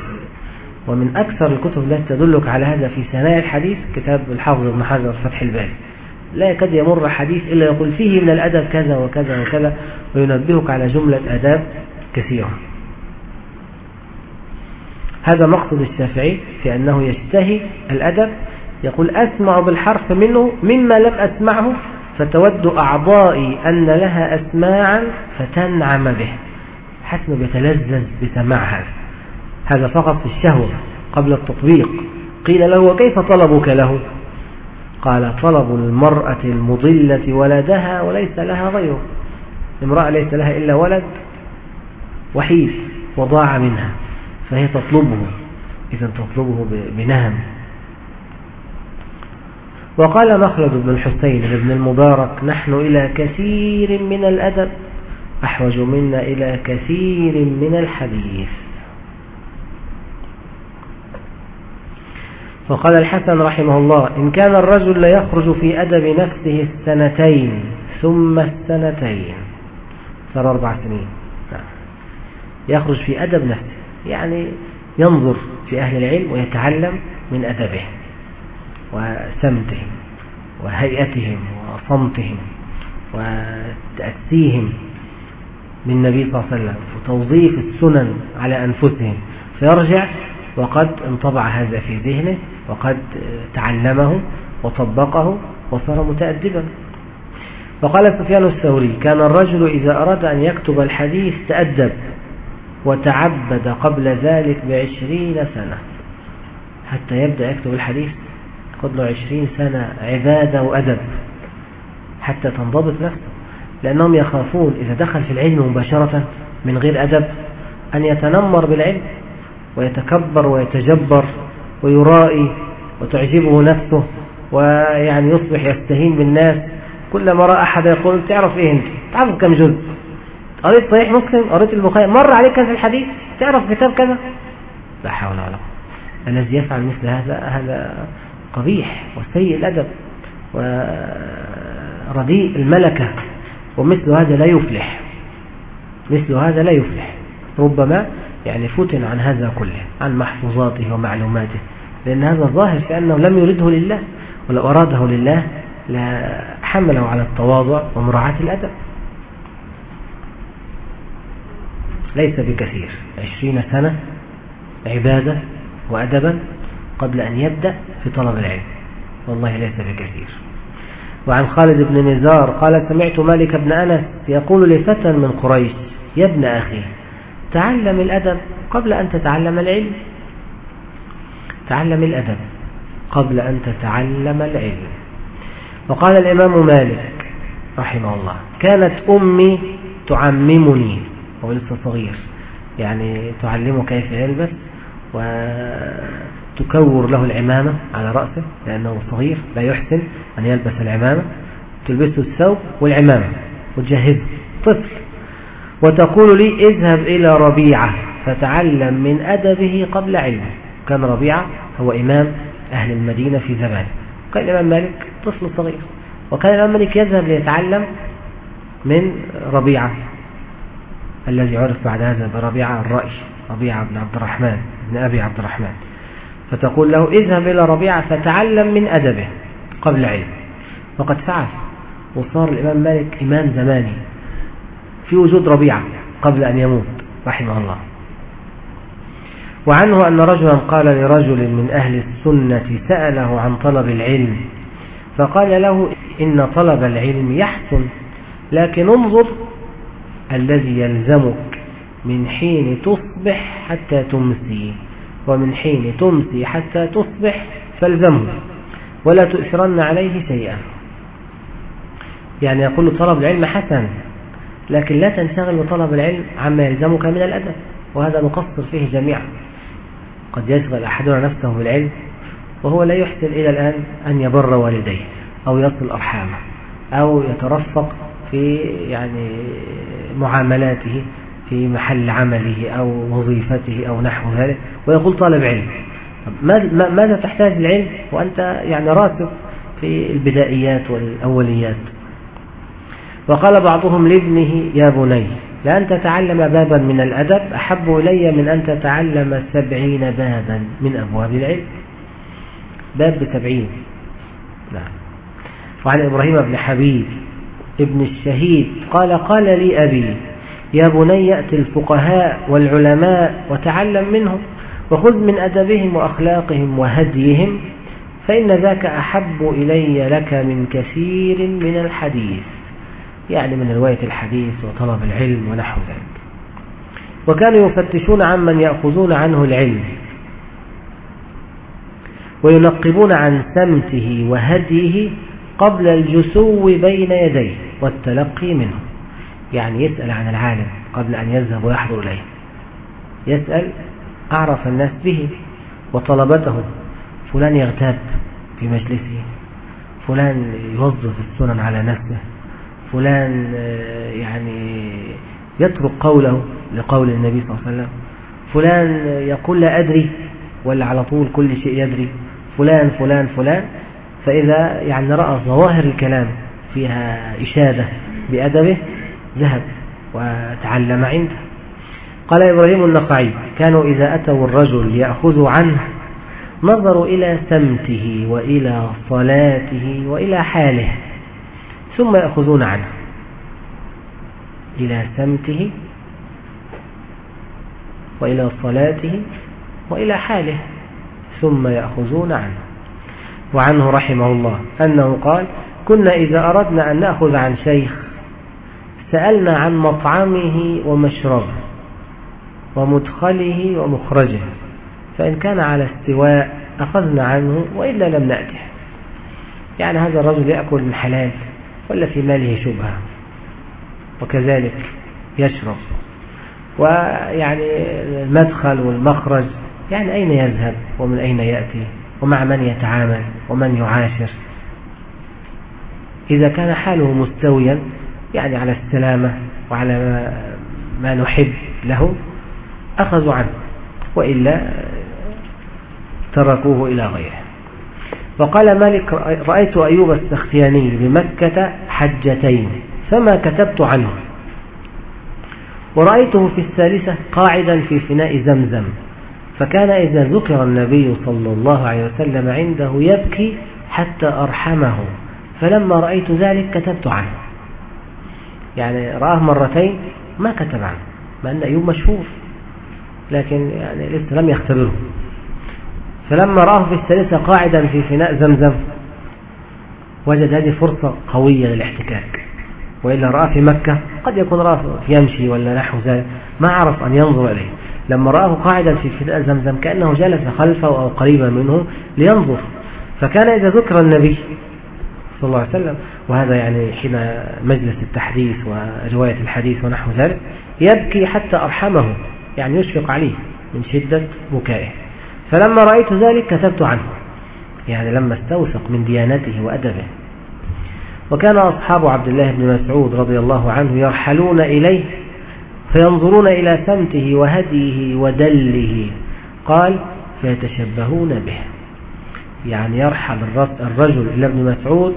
ومن أكثر الكتب التي تدلك على هذا في ثنايا الحديث كتاب الحافظ ابن حجر فتح الباري. لا يكاد يمر حديث إلا يقول فيه من الأدب كذا وكذا وكذا وينبهك على جملة أداب كثيرة. هذا مقصد الشافعي في أنه يشتهي الأدب يقول أسمع بالحرف منه مما لم أسمعه فتود أعضائي أن لها أسماعا فتنعم به. حسن بيتلذذ بسماع هذا. هذا فقط في الشهوة قبل التطبيق. قيل له وكيف طلبك له؟ قال طلب المرأة المضلة ولدها وليس لها غيره. امرأة ليس لها إلا ولد وحيد وضاع منها فهي تطلبه إذا تطلبه بنهم. وقال مخلد بن الحسين بن المبارك نحن إلى كثير من الأدب أحوج منا إلى كثير من الحديث. وقال الحسن رحمه الله إن كان الرجل ليخرج في أدب نفسه السنتين ثم السنتين. صار أربع سنين. نعم. يخرج في أدب نفسه يعني ينظر في أهل العلم ويتعلم من أدبهم وسمتهم وهيئتهم وصمتهم وتأسيهم بالنبي صلى الله عليه وسلم وتوظيف السنن على أنفسهم. فيرجع وقد انطبع هذا في ذهنه وقد تعلمه وطبقه وصار متأدبا. وقال سفيان الثوري كان الرجل إذا أراد أن يكتب الحديث تأدب وتعبد قبل ذلك بعشرين سنة. حتى يبدأ يكتب الحديث قد له عشرين سنة عبادة وأدب حتى تنضبط نفسه. لأنهم يخافون إذا دخل في العلم مباشرة من غير أدب أن يتنمر بالعلم. ويتكبر ويتجبر ويرائي وتعجبه نفسه ويعني يصبح يستهين بالناس. كلما رأى أحد يقول تعرف إيه أنت؟ تعرف كم جزء؟ قريت صحيح مسلم؟ قريت البخاري؟ مر عليك هذا الحديث؟ تعرف كتاب كذا؟ لا حول ولا قوة. الذي يفعل مثل هذا هذا قبيح وسيء الأدب ورديء الملكة ومثل هذا لا يفلح. مثل هذا لا يفلح. ربما يعني فتن عن هذا كله عن محفوظاته ومعلوماته. لأن هذا ظاهر في أنه لم يرده لله ولو أراده لله لحمله على التواضع ومراعاة الأدب. ليس بكثير. عشرين سنة عبادة وأدبا قبل أن يبدأ في طلب العلم. والله ليس بكثير. وعن خالد بن نزار قال سمعت مالك بن أنس يقول لفتى من قريش يا ابن أخي تعلم الأدب قبل أن تتعلم العلم. تعلم الأدب قبل أن تتعلم العلم. وقال الإمام مالك رحمه الله كانت أمي تعممني وهو لسه صغير يعني تعلمه كيف يلبس وتكور له العمامة على رأسه لأنه صغير لا يحسن أن يلبس العمامة. تلبسه الثوب والعمامة وتجهزه. طفل. وتقول لي اذهب إلى ربيعة فتعلم من أدبه قبل علمه. كان ربيعة هو إمام أهل المدينة في زمان. كان الإمام مالك طفل صغير. وكان الإمام مالك يذهب ليتعلم من ربيعة. الذي عرف بعد هذا بربيعة الرأي ربيعة بن عبد الرحمن بن أبي عبد الرحمن. فتقول له اذهب إلى ربيعة فتعلم من أدبه قبل علم وقد فعل. وصار الإمام مالك إمام زماني. في وجود ربيعة قبل أن يموت رحمه الله. وعنه أن رجلا قال لرجل من أهل السنة سأله عن طلب العلم فقال له إن طلب العلم يحسن لكن انظر الذي يلزمك من حين تصبح حتى تمسي ومن حين تمسي حتى تصبح فالزمه ولا تؤثرن عليه شيئا. يعني يقول طلب العلم حسن لكن لا تنشغل بطلب العلم عما يلزمك من الأدب وهذا نقصر فيه جميعا. قد يشغل أحدنا نفسه بالعلم وهو لا يحسن إلى الآن أن يبر والديه أو يصل أرحامه أو يترفق في يعني معاملاته في محل عمله أو وظيفته أو نحو ذلك ويقول طالب علم. ماذا تحتاج العلم وأنت يعني راسب في البدائيات والأوليات. وقال بعضهم لابنه يا بني لأن تتعلم بابا من الأدب أحب إلي من أن تتعلم سبعين بابا من أبواب العلم. باب بسبعين نعم. وعن إبراهيم بن حبيب ابن الشهيد قال قال لي أبي يا بني يأتي الفقهاء والعلماء وتعلم منهم وخذ من أدبهم وأخلاقهم وهديهم فإن ذاك أحب إلي لك من كثير من الحديث. يعني من رواية الحديث وطلب العلم ونحو ذلك. وكانوا يفتشون عمن يأخذون عنه العلم وينقبون عن سمته وهديه قبل الجسو بين يديه والتلقي منه يعني يسأل عن العالم قبل أن يذهب ويحضر إليه. يسأل أعرف الناس به وطلبته. فلان يغتاب في مجلسه. فلان يوظف السنن على نفسه. فلان آه، يعني يترك قوله لقول النبي صلى الله عليه وسلم. فلان يقول لا أدري ولا على طول كل شيء يدري. فلان فلان فلان. فإذا يعني رأى ظواهر الكلام فيها إشادة بأدبه ذهب وتعلم عنده. قال إبراهيم النقعي كانوا إذا أتوا الرجل يأخذوا عنه نظروا إلى سمته وإلى صلاته وإلى حاله. ثم يأخذون عنه. إلى سمته وإلى صلاته وإلى حاله. ثم يأخذون عنه. وعنه رحمه الله أنه قال كنا إذا أردنا أن نأخذ عن شيخ سألنا عن مطعمه ومشربه ومدخله ومخرجه فإن كان على استواء أخذنا عنه وإلا لم نأته. يعني هذا الرجل يأكل من حلال. ولا في ماله شبهة. وكذلك يشرب. ويعني المدخل والمخرج يعني أين يذهب؟ ومن أين يأتي؟ ومع من يتعامل؟ ومن يعاشر؟ إذا كان حاله مستويا يعني على السلامة وعلى ما نحب له أخذوا عنه وإلا تركوه إلى غيره. وقال مالك رأيت أيوب السختياني بمكة حجتين فما كتبت عنه. ورأيته في الثالثة قاعدا في فناء زمزم فكان إذا ذكر النبي صلى الله عليه وسلم عنده يبكي حتى أرحمه فلما رأيت ذلك كتبت عنه. يعني رآه مرتين ما كتب عنه مع أن أيوب مشهور لكن يعني لسه لم يختبره. فلما رآه في الثالثة قاعدا في فناء زمزم وجد هذه فرصة قوية للاحتكاك. وإلا رأى في مكة قد يكون رأى يمشي ولا نحو ذلك ما عرف أن ينظر إليه. لما رآه قاعدا في فناء زمزم كأنه جلس خلفه أو قريبا منه لينظر. فكان إذا ذكر النبي صلى الله عليه وسلم وهذا يعني حين مجلس التحديث ورواية الحديث ونحو ذلك يبكي حتى أرحمه يعني يشفق عليه من شدة بكائه. فلما رأيت ذلك كتبت عنه. يعني لما استوثق من ديانته وأدبه. وكان أصحاب عبد الله بن مسعود رضي الله عنه يرحلون إليه فينظرون إلى سمته وهديه ودله. قال فيتشبهون به. يعني يرحل الرجل إلى ابن مسعود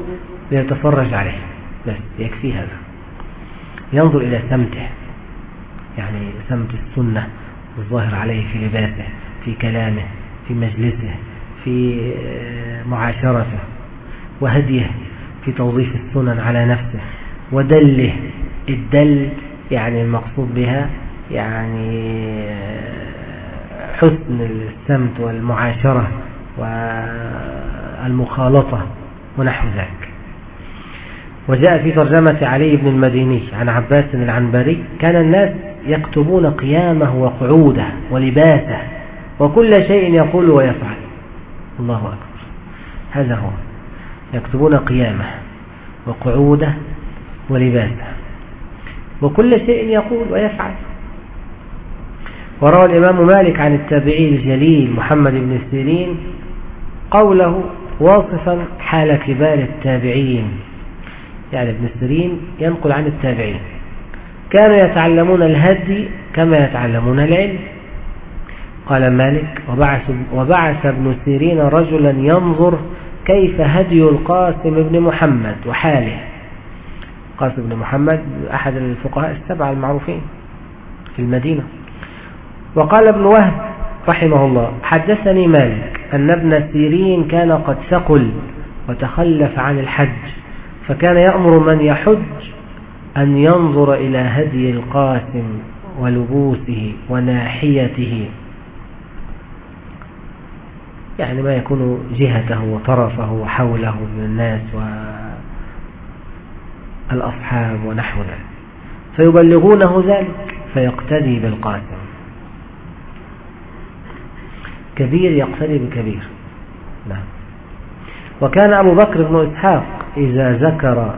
ليتفرج عليه. بس يكفي هذا. ينظر إلى سمته. يعني سمت السنة الظاهر عليه في لباسه في كلامه. في مجلسه في آه، معاشرته وهديه في توظيف السنن على نفسه ودله الدل يعني المقصود بها يعني آه، حسن السمت والمعاشرة والمخالطة ونحو ذلك. وجاء في ترجمة علي بن المديني عن عباس العنبري كان الناس يكتبون قيامه وقعوده ولباسه وكل شيء يقول ويفعل. الله أكبر. هذا هو. يكتبون قيامه وقعوده ولباسه. وكل شيء يقول ويفعل. وروى الإمام مالك عن التابعي الجليل محمد بن سيرين قوله واصفا حال كبار التابعين. يعني ابن سيرين ينقل عن التابعين. كانوا يتعلمون الهدي كما يتعلمون العلم. قال مالك وبعث, وبعث ابن سيرين رجلا ينظر كيف هدي القاسم بن محمد وحاله. قاسم بن محمد أحد الفقهاء السبعة المعروفين في المدينة. وقال ابن وهب رحمه الله حدثني مالك أن ابن سيرين كان قد ثقل وتخلف عن الحج فكان يأمر من يحج أن ينظر إلى هدي القاسم ولبوسه وناحيته. يعني ما يكون جهته وطرفه وحوله من الناس والأصحاب ونحو ذلك. فيبلغونه ذلك فيقتدي بالقاسم كبير يقتدي بكبير. نعم. وكان أبو بكر بن إسحاق إذا ذكر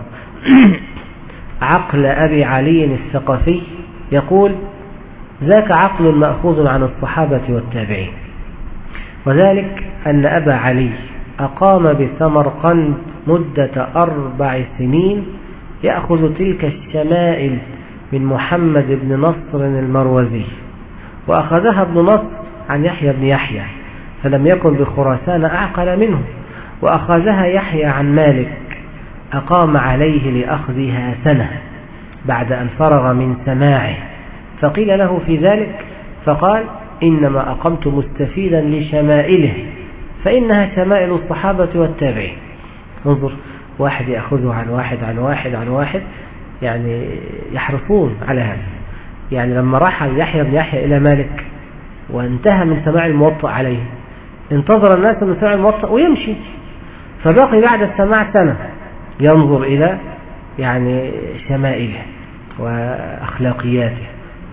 عقل أبي علي الثقفي يقول ذاك عقل مأخوذ عن الصحابة والتابعين. وذلك أن أبا علي أقام بسمرقند مدة أربع سنين يأخذ تلك الشمائل من محمد بن نصر المروزي وأخذها ابن نصر عن يحيى بن يحيى فلم يكن بخراسان أعقل منه وأخذها يحيى عن مالك أقام عليه لأخذها سنة بعد أن فرغ من سماعه فقيل له في ذلك فقال إنما أقمت مستفيدا لشمائله فإنها شمائل الصحابة والتابعين. انظر واحد يأخذه عن واحد عن واحد عن واحد يعني يحرصون على هذا. يعني لما رحل يحيى بن يحيى إلى مالك وانتهى من سماع الموطأ عليه انتظر الناس من سماع الموطأ ويمشي. فبقي بعد السماع سنة ينظر إلى يعني شمائله وأخلاقياته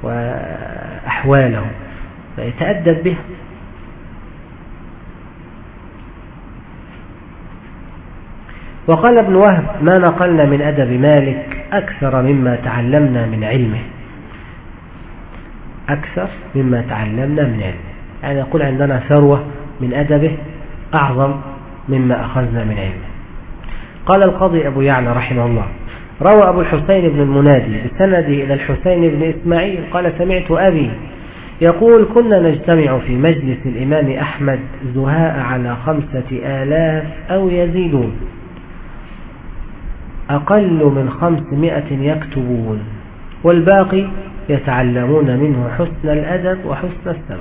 وأحواله. فيتأدب بها. وقال ابن وهب ما نقلنا من أدب مالك أكثر مما تعلمنا من علمه. أكثر مما تعلمنا من علمه. يعني يقول عندنا ثروة من أدبه أعظم مما أخذنا من علمه. قال القاضي أبو يعلى رحمه الله روى أبو الحسين بن المنادي بسنده إلى الحسين بن إسماعيل قال سمعت أبي يقول كنا نجتمع في مجلس الإمام أحمد زهاء على خمسة آلاف أو يزيدون. أقل من خمسمائة يكتبون والباقي يتعلمون منه حسن الأدب وحسن السمت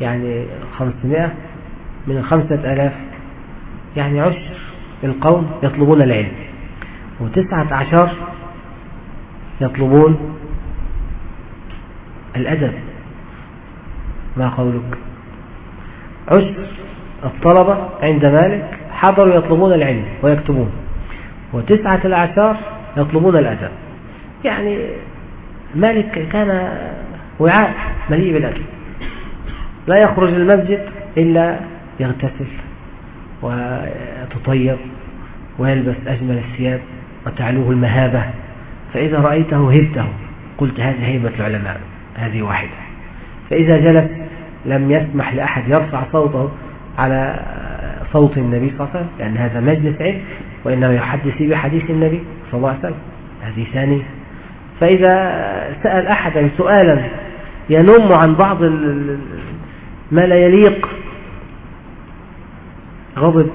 يعني خمسمائة من خمسة ألاف يعني عشر القوم يطلبون العلم وتسعة عشر يطلبون الأدب. ما قولك؟ عشر الطلبة عند مالك حضروا يطلبون العلم ويكتبون. وتسعة العشر يطلبون الأدب. يعني مالك كان وعاء مليء بالأدب. لا يخرج المسجد إلا يغتسل ويتطيب ويلبس أجمل الثياب وتعلوه المهابة. فإذا رأيته هبته. قلت هذه هيبة العلماء. هذه واحدة. فإذا جلس لم يسمح لأحد يرفع صوته على صوت النبي صلى الله عليه وسلم لأن هذا مجلس علم وإنما يحدث بحديث النبي صلى الله عليه وسلم. هذه ثانية. فإذا سأل أحدا سؤالا ينم عن بعض ما لا يليق غضب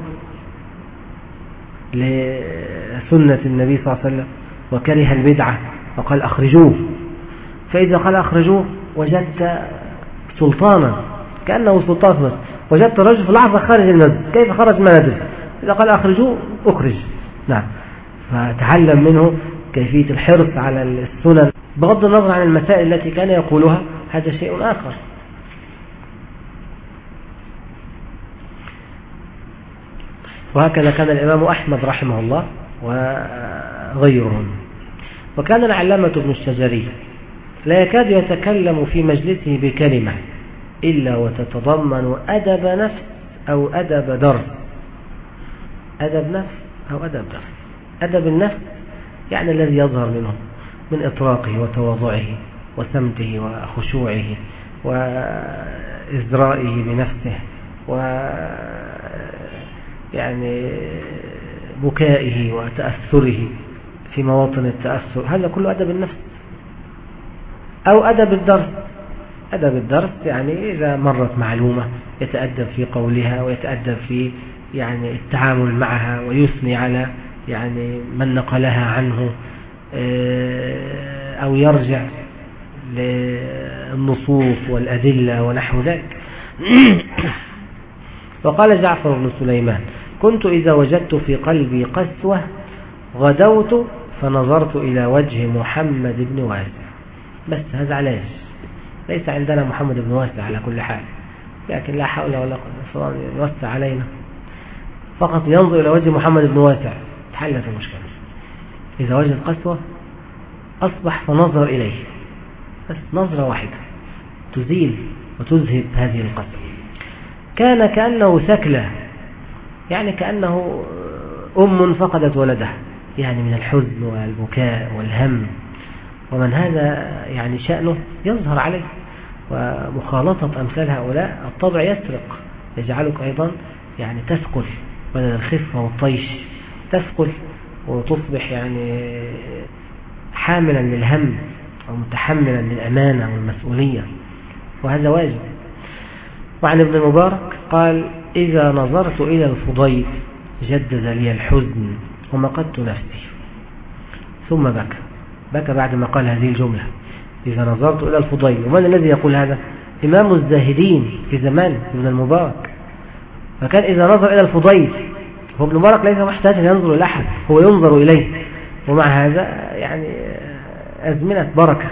لسنة النبي صلى الله عليه وسلم وكره البدعة وقال أخرجوه. فإذا قال أخرجوه وجدت سلطانا كأنه سلطان بس وجدت الرجل في لحظة خارج المسجد كيف خرج ما ندري إذا قال أخرجوه أخرج. نعم. فتعلم منه كيفية الحرص على السنن. بغض النظر عن المسائل التي كان يقولها هذا شيء آخر. وهكذا كان الإمام أحمد رحمه الله وغيرهم. وكان العلامة ابن الشجري. لا يكاد يتكلم في مجلسه بكلمة إلا وتتضمن أدب نفس أو أدب درس أدب نفس أو أدب درس أدب النفس يعني الذي يظهر منه من إطراقه وتواضعه وسمته وخشوعه وإزرائه بنفسه و يعني بكائه وتأثره في مواطن التأثر. هذا كله أدب النفس. أو أدب الدرس. أدب الدرس يعني إذا مرت معلومة يتأدب في قولها ويتأدب في يعني التعامل معها ويثني على يعني من نقلها عنه آه، أو يرجع للنصوص والأدلة ونحو ذلك. وقال جعفر بن سليمان كنت إذا وجدت في قلبي قسوة غدوت فنظرت إلى وجه محمد بن واسع بس هذا علاج ليس عندنا محمد بن واسع على كل حال. لكن لا حول ولا قوة يوسع علينا. فقط ينظر إلى وجه محمد بن واسع. تحلت المشكلة. إذا وجد قسوة أصبح فنظر إليه. بس نظرة واحدة. تزيل وتذهب هذه القسوة. كان كأنه ثكلة. يعني كأنه أم فقدت ولدها يعني من الحزن والبكاء والهم. ومن هذا يعني شأنه يظهر عليه ومخالطة أمثال هؤلاء الطبع يسرق يجعلك أيضا يعني تثقل بدل الخفة والطيش تثقل وتصبح يعني حاملا للهم أو متحملا للأمانة والمسؤولية وهذا واجب. وعن ابن المبارك قال إذا نظرت إلى الفضيل جدد لي الحزن ومقدت نفسي ثم بكى. بكى بعد ما قال هذه الجملة. إذا نظرت إلى الفضيل ومن الذي يقول هذا؟ إمام الزاهدين في زمان ابن المبارك. فكان إذا نظر إلى الفضيل هو ابن المبارك ليس محتاجا ينظر إلى أحد هو ينظر إليه. ومع هذا يعني أزمنة بركة.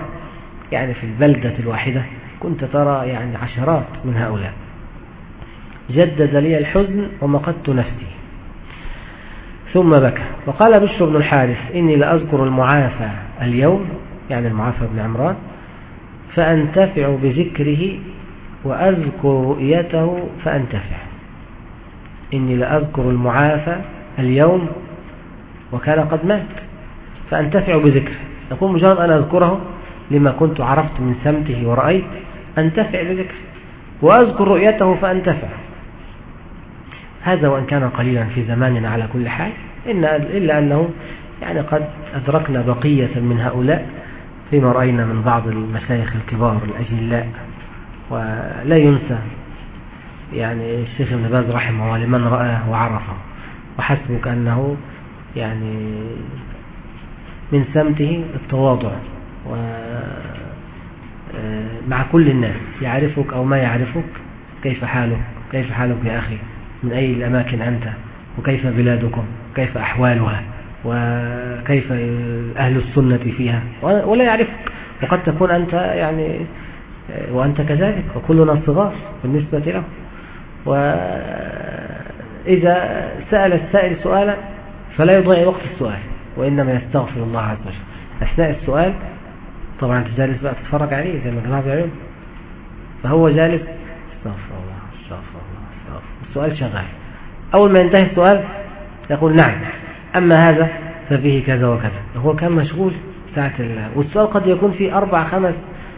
يعني في البلدة الواحدة كنت ترى يعني عشرات من هؤلاء. جدد لي الحزن ومقدت نفسي. ثم بكى. وقال بشر بن الحارث إني لأذكر المعافى. اليوم يعني المعافى بن عمران فأنتفع بذكره وأذكر رؤيته فأنتفع. إني لأذكر المعافى اليوم وكان قد مات فأنتفع بذكره. يقول مجرد أن أذكره لما كنت عرفت من سمته ورأيت أنتفع بذكره. وأذكر رؤيته فأنتفع. هذا وإن كان قليلا في زماننا على كل حال إلا أنه يعني قد أدركنا بقية من هؤلاء فيما رأينا من بعض المشايخ الكبار الأجلاء ولا ينسى يعني الشيخ ابن باز رحمه الله لمن رآه وعرفه وحسبك أنه يعني من سمته التواضع ومع كل الناس يعرفك أو ما يعرفك كيف حالك؟ كيف حالك يا أخي؟ من أي الأماكن أنت؟ وكيف بلادكم؟ كيف أحوالها؟ وكيف أهل السنة فيها. ولا يعرفك وقد تكون أنت يعني وأنت كذلك وكلنا صغار بالنسبة له. وإذا سأل السائل سؤالا فلا يضيع وقت السؤال وإنما يستغفر الله عز وجل. أثناء السؤال طبعا أنت جالس بقى تتفرج عليه زي ما جماعة بيعملوا فهو جالس استغفر الله استغفر الله استغفر السؤال شغال. أول ما ينتهي السؤال يقول نعم. أما هذا ففيه كذا وكذا. هو كان مشغول ساعة الله والسؤال قد يكون فيه أربع خمس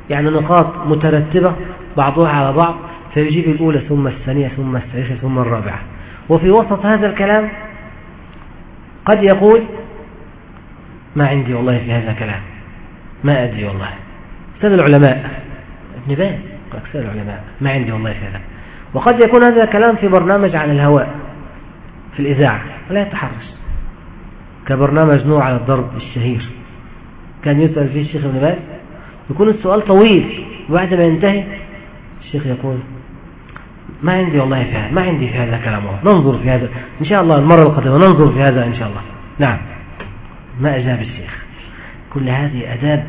يعني نقاط مترتبة بعضها على بعض فيجيب الأولى ثم الثانية ثم الثالثة ثم الرابعة. وفي وسط هذا الكلام قد يقول ما عندي والله في هذا كلام ما أدري والله. أستاذ العلماء ابن باز أستاذ العلماء ما عندي والله في هذا. وقد يكون هذا كلام في برنامج على الهواء في الإذاعة ولا يتحرش. كبرنامج نور على الضرب الشهير. كان يسأل فيه الشيخ ابن باز يكون السؤال طويل وبعد ما ينتهي الشيخ يقول ما عندي والله في هذا ما عندي في هذا كلام ننظر في هذا إن شاء الله المرة القادمة ننظر في هذا إن شاء الله. نعم. ما أجاب الشيخ. كل هذه أداب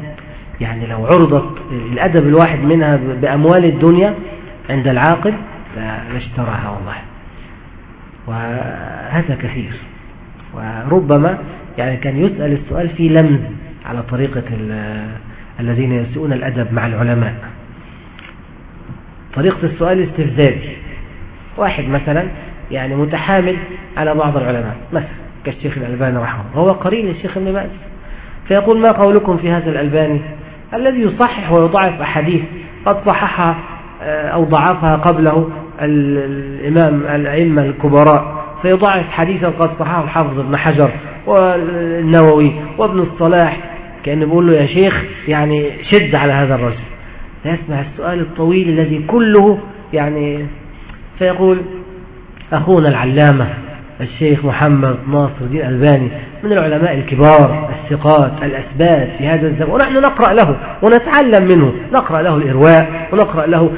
يعني لو عرضت الأدب الواحد منها بأموال الدنيا عند العاقل لاشتراها والله. وهذا كثير. وربما يعني كان يسأل السؤال في لمز على طريقة الذين يسؤون الأدب مع العلماء. طريقة السؤال استفزازي واحد مثلا يعني متحامل على بعض العلماء مثلا كالشيخ الألباني رحمه الله هو قرين الشيخ ابن باز. فيقول ما قولكم في هذا الألباني؟ الذي يصحح ويضعف أحاديث قد صححها آه، أو ضعفها قبله الإمام الأئمة الكبراء. فيضعف حديثا قد صححه الحافظ ابن حجر والنووي وابن الصلاح كأنه بيقول له يا شيخ يعني شد على هذا الرجل. فيسمع السؤال الطويل الذي كله يعني فيقول أخونا العلامة الشيخ محمد ناصر الدين الألباني من العلماء الكبار الثقات الأسبات في هذا الزمن ونحن نقرأ له ونتعلم منه. نقرأ له الإرواء ونقرأ له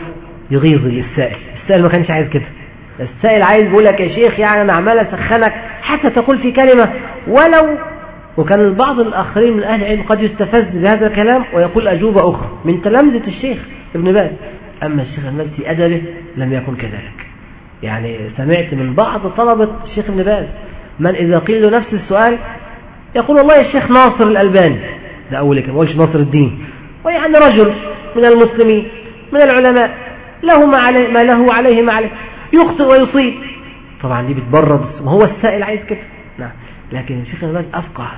يغيظ للسائل. السائل ما كانش عايز كده. السائل عايز بيقول لك يا شيخ يعني أنا عمال أسخنك حتى تقول في كلمة ولو وكان البعض الآخرين من أهل العلم قد يستفز بهذا الكلام ويقول أجوبة أخرى من تلامذة الشيخ ابن باز. أما الشيخ ابن في أدبه لم يكن كذلك. يعني سمعت من بعض طلبة الشيخ ابن باز. من إذا قيل له نفس السؤال يقول والله الشيخ ناصر الألباني. ده أول ما ناصر الدين؟ ويعني رجل من المسلمين من العلماء. له ما, عليه ما له عليه ما عليه. يخطئ ويصيب. طبعا دي بتبرد وهو السائل عايز كده. نعم. لكن الشيخ ابن باز أفقه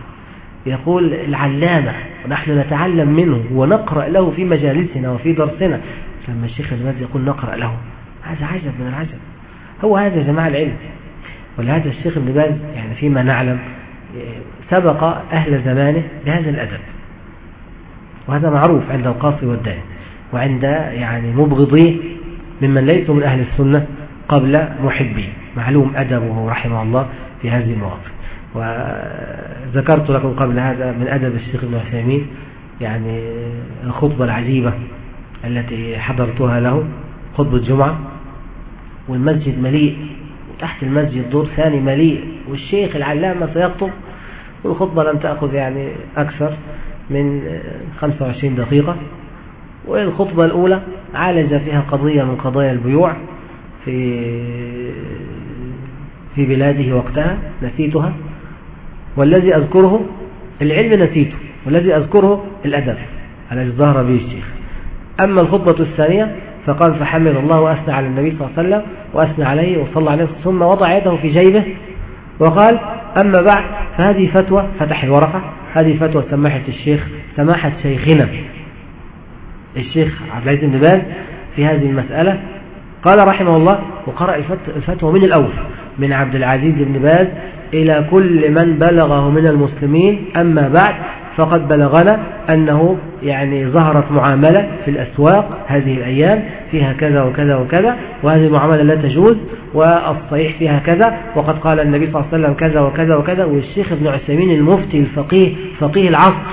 يقول العلامة ونحن نتعلم منه ونقرأ له في مجالسنا وفي درسنا. لما الشيخ ابن باز يقول نقرأ له هذا عجب من العجب. هو هذا يا جماعة العلم. ولهذا الشيخ ابن باز يعني فيما نعلم سبق أهل زمانه بهذا الأدب. وهذا معروف عند القاصي والداني. وعند يعني مبغضيه ممن ليسوا من أهل السنة. قبل محبيه معلوم أدبه رحمه الله في هذه المواقف. وذكرت لكم قبل هذا من أدب الشيخ ابن عثيمين يعني الخطبة العجيبة التي حضرتها له خطبة جمعة والمسجد مليء وتحت المسجد دور ثاني مليء والشيخ العلامة سيخطب والخطبة لم تأخذ يعني أكثر من 25 دقيقة والخطبة الأولى عالج فيها قضية من قضايا البيوع في في بلاده وقتها نسيتها. والذي أذكره العلم نسيته والذي أذكره الأدب. الذي ظهر به الشيخ أما الخطبة الثانية فقال فحمد الله وأثنى على النبي صلى الله عليه وسلم وأثنى عليه وصلى عليه ثم وضع يده في جيبه وقال أما بعد فهذه فتوى فتح الورقة هذه فتوى سماحة الشيخ سماحة شيخنا. الشيخ عبد العزيز بن باز في هذه المسألة قال رحمه الله وقرأ الفتوى من الأول من عبد العزيز بن باز إلى كل من بلغه من المسلمين أما بعد فقد بلغنا أنه يعني ظهرت معاملة في الأسواق هذه الأيام فيها كذا وكذا وكذا وهذه المعاملة لا تجوز والصحيح فيها كذا وقد قال النبي صلى الله عليه وسلم كذا وكذا وكذا والشيخ ابن عثيمين المفتي الفقيه فقيه العصر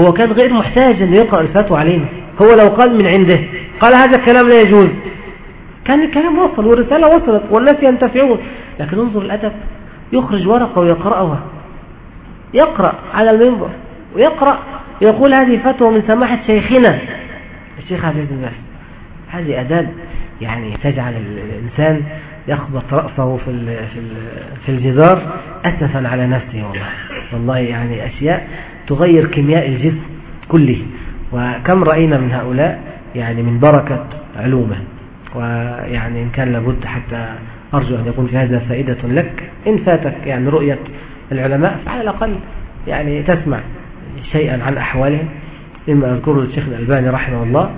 هو كان غير محتاج أن يقرأ الفتوى علينا هو لو قال من عنده قال هذا الكلام لا يجوز. كان الكلام وصل والرسالة وصلت والناس ينتفعون. لكن انظر الأدب يخرج ورقة ويقرأها. يقرأ على المنبر ويقرأ يقول هذه فتوى من سماحة شيخنا. الشيخ عزيز بن هذه أداب يعني تجعل الإنسان يخبط رأسه في في الجدار أسفا على نفسه والله. والله يعني أشياء تغير كيمياء الجسم كله. وكم رأينا من هؤلاء يعني من بركة علومه. ويعني إن كان لابد حتى أرجو أن يكون في هذا فائدة لك. إن فاتك يعني رؤية العلماء فعلى الأقل يعني تسمع شيئا عن أحوالهم. مما أذكره الشيخ الألباني رحمه الله.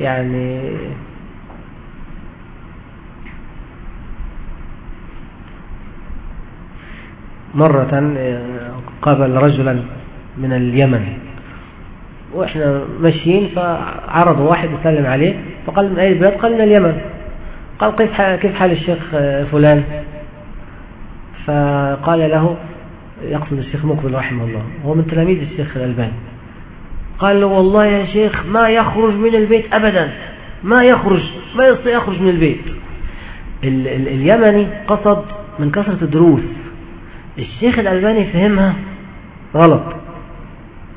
يعني مرة قابل رجلا من اليمن. وإحنا ماشيين فعرض واحد يسلم عليه. فقال من اي بلاد قال من اليمن. قال كيف حال الشيخ فلان؟ فقال له يقصد الشيخ مقبل رحمه الله هو من تلاميذ الشيخ الألباني. قال له والله يا شيخ ما يخرج من البيت أبدا ما يخرج ما يستطيع يخرج من البيت. ال ال اليمني قصد من كثرة الدروس. الشيخ الألباني فهمها غلط.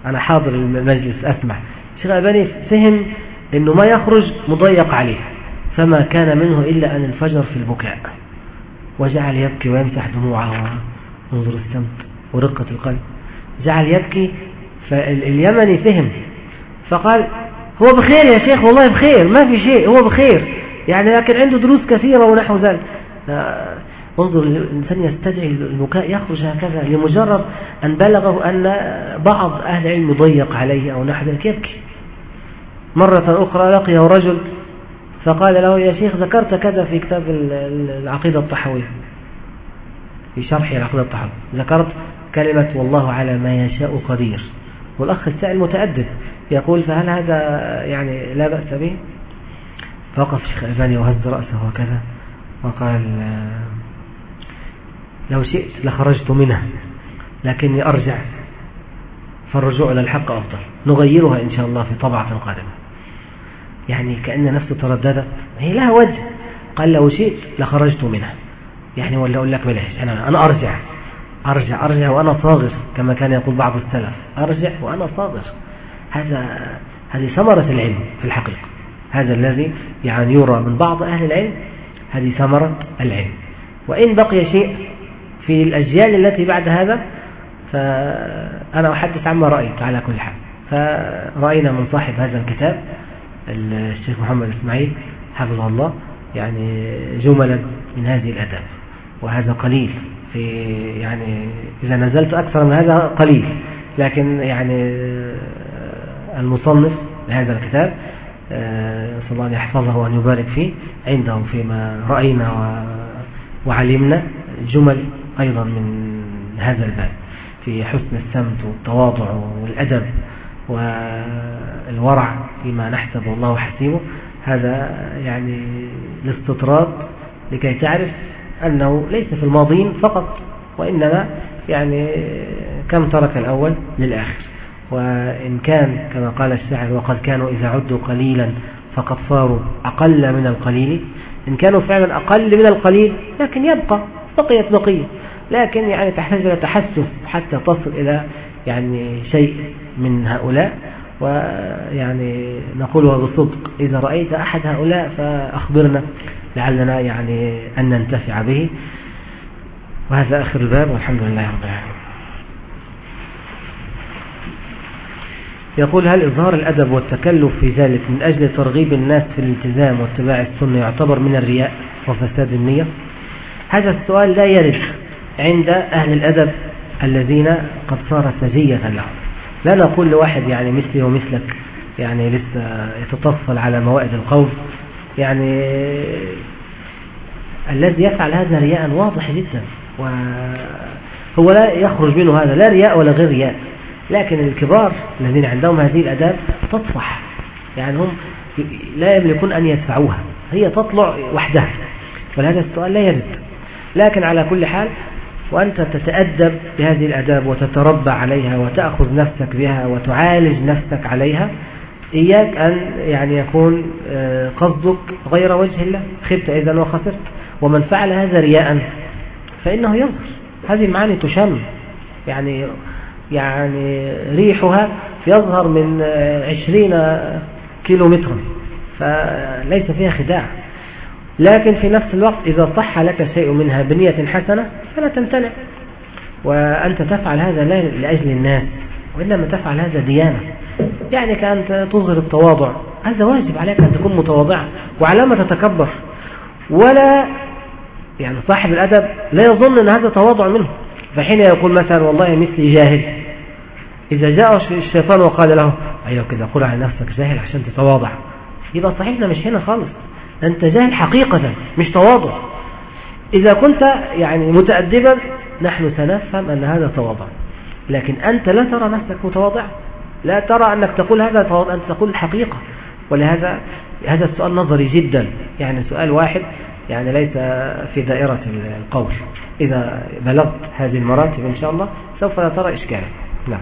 أنا حاضر المجلس أسمع. الشيخ الألباني فهم أنه ما يخرج مضيق عليه فما كان منه إلا أن انفجر في البكاء. وجعل يبكي ويمسح دموعه وانظر السمت ورقة القلب. جعل يبكي فاليمني فهم. فقال هو بخير يا شيخ والله بخير ما في شيء هو بخير. يعني لكن عنده دروس كثيرة ونحو ذلك. انظر الإنسان يستدعي البكاء يخرج هكذا لمجرد أن بلغه أن بعض أهل العلم يضيق عليه أو نحو ذلك يبكي. مرة أخرى لقيه رجل فقال له يا شيخ ذكرت كذا في كتاب العقيدة الطحوية. في شرح العقيدة الطحوية. ذكرت كلمة والله على ما يشاء قدير. والأخ السائل متأدب. يقول فهل هذا يعني لا بأس به؟ فوقف الشيخ الألباني وهز رأسه وكذا. وقال لو شئت لخرجت منها لكني أرجع فالرجوع إلى الحق أفضل. نغيرها إن شاء الله في طبعة قادمة. يعني كأن نفسه ترددت. هي لها وجه. قال لو شئت لخرجت منها. يعني ولا أقول لك بلاش. أنا, أنا أرجع. أرجع. أرجع وأنا صاغر. كما كان يقول بعض السلف. أرجع وأنا صاغر. هذا هذه ثمرة العلم في الحقيقة. هذا الذي يعني يرى من بعض أهل العلم هذه ثمرة العلم. وإن بقي شيء في الأجيال التي بعد هذا فأنا أحدث عما رأيت على كل حال. فرأينا من صاحب هذا الكتاب الشيخ محمد إسماعيل حفظه الله يعني جملا من هذه الأداب وهذا قليل في يعني إذا نزلت أكثر من هذا قليل. لكن يعني المصنف لهذا الكتاب صلى الله أن يحفظه وأن يبارك فيه عنده فيما رأينا وعلمنا جمل أيضا من هذا الباب. في حسن السمت والتواضع والأدب والورع فيما نحسب الله حسيبه هذا يعني الاستطراد لكي تعرف أنه ليس في الماضين فقط وإنما يعني كم ترك الأول للآخر. وإن كان كما قال الشاعر وقد كانوا إذا عدوا قليلا فقد صاروا أقل من القليل إن كانوا فعلا أقل من القليل لكن يبقى بقيت بقية. لكن يعني تحتاج إلى تحسس حتى تصل إلى يعني شيء من هؤلاء. ويعني نقولها بصدق إذا رأيت أحد هؤلاء فأخبرنا لعلنا يعني أن ننتفع به. وهذا آخر الباب. والحمد لله رب العالمين. يقول هل إظهار الأدب والتكلف في ذلك من أجل ترغيب الناس في الالتزام واتباع السنة يعتبر من الرياء وفساد النية؟ هذا السؤال لا يرد عند أهل الأدب الذين قد صار سجية لهم. لا نقول لواحد يعني مثلي ومثلك يعني لسه يتطفل على موائد القول يعني الذي يفعل هذا رياء واضح جدا وهو لا يخرج منه هذا لا رياء ولا غير رياء. لكن الكبار الذين عندهم هذه الأداب تطفح. يعني هم لا يملكون أن يدفعوها هي تطلع وحدها فهذا السؤال لا يرد. لكن على كل حال وأنت تتأدب بهذه الأداب وتتربى عليها وتأخذ نفسك بها وتعالج نفسك عليها إياك أن يعني يكون آه، قصدك غير وجه الله خبت إذا وخسرت. ومن فعل هذا رياء فإنه يظهر هذه المعاني تشم. يعني يعني ريحها يظهر من آه، عشرين كيلو مترا فليس فيها خداع. لكن في نفس الوقت إذا صح لك شيء منها بنية حسنة فلا تمتنع. وأنت تفعل هذا لا لأجل الناس وإنما تفعل هذا ديانة. يعني كأن تظهر التواضع. هذا واجب عليك أن تكون متواضعا وعلامة تتكبر. ولا يعني صاحب الأدب لا يظن أن هذا تواضع منه. فحين يقول مثلا والله مثلي جاهل. إذا جاء الشيطان وقال له أيوة كده قول على نفسك جاهل عشان تتواضع. يبقى صحيحنا مش هنا خالص. أنت جاهل حقيقة مش تواضع. إذا كنت يعني متأدبا نحن سنفهم أن هذا تواضع. لكن أنت لا ترى نفسك متواضع لا ترى أنك تقول هذا تواضع أنت تقول الحقيقة. ولهذا هذا السؤال نظري جدا. يعني سؤال واحد يعني ليس في دائرة القول. إذا بلغت هذه المراتب إن شاء الله سوف لا ترى إشكالا. نعم.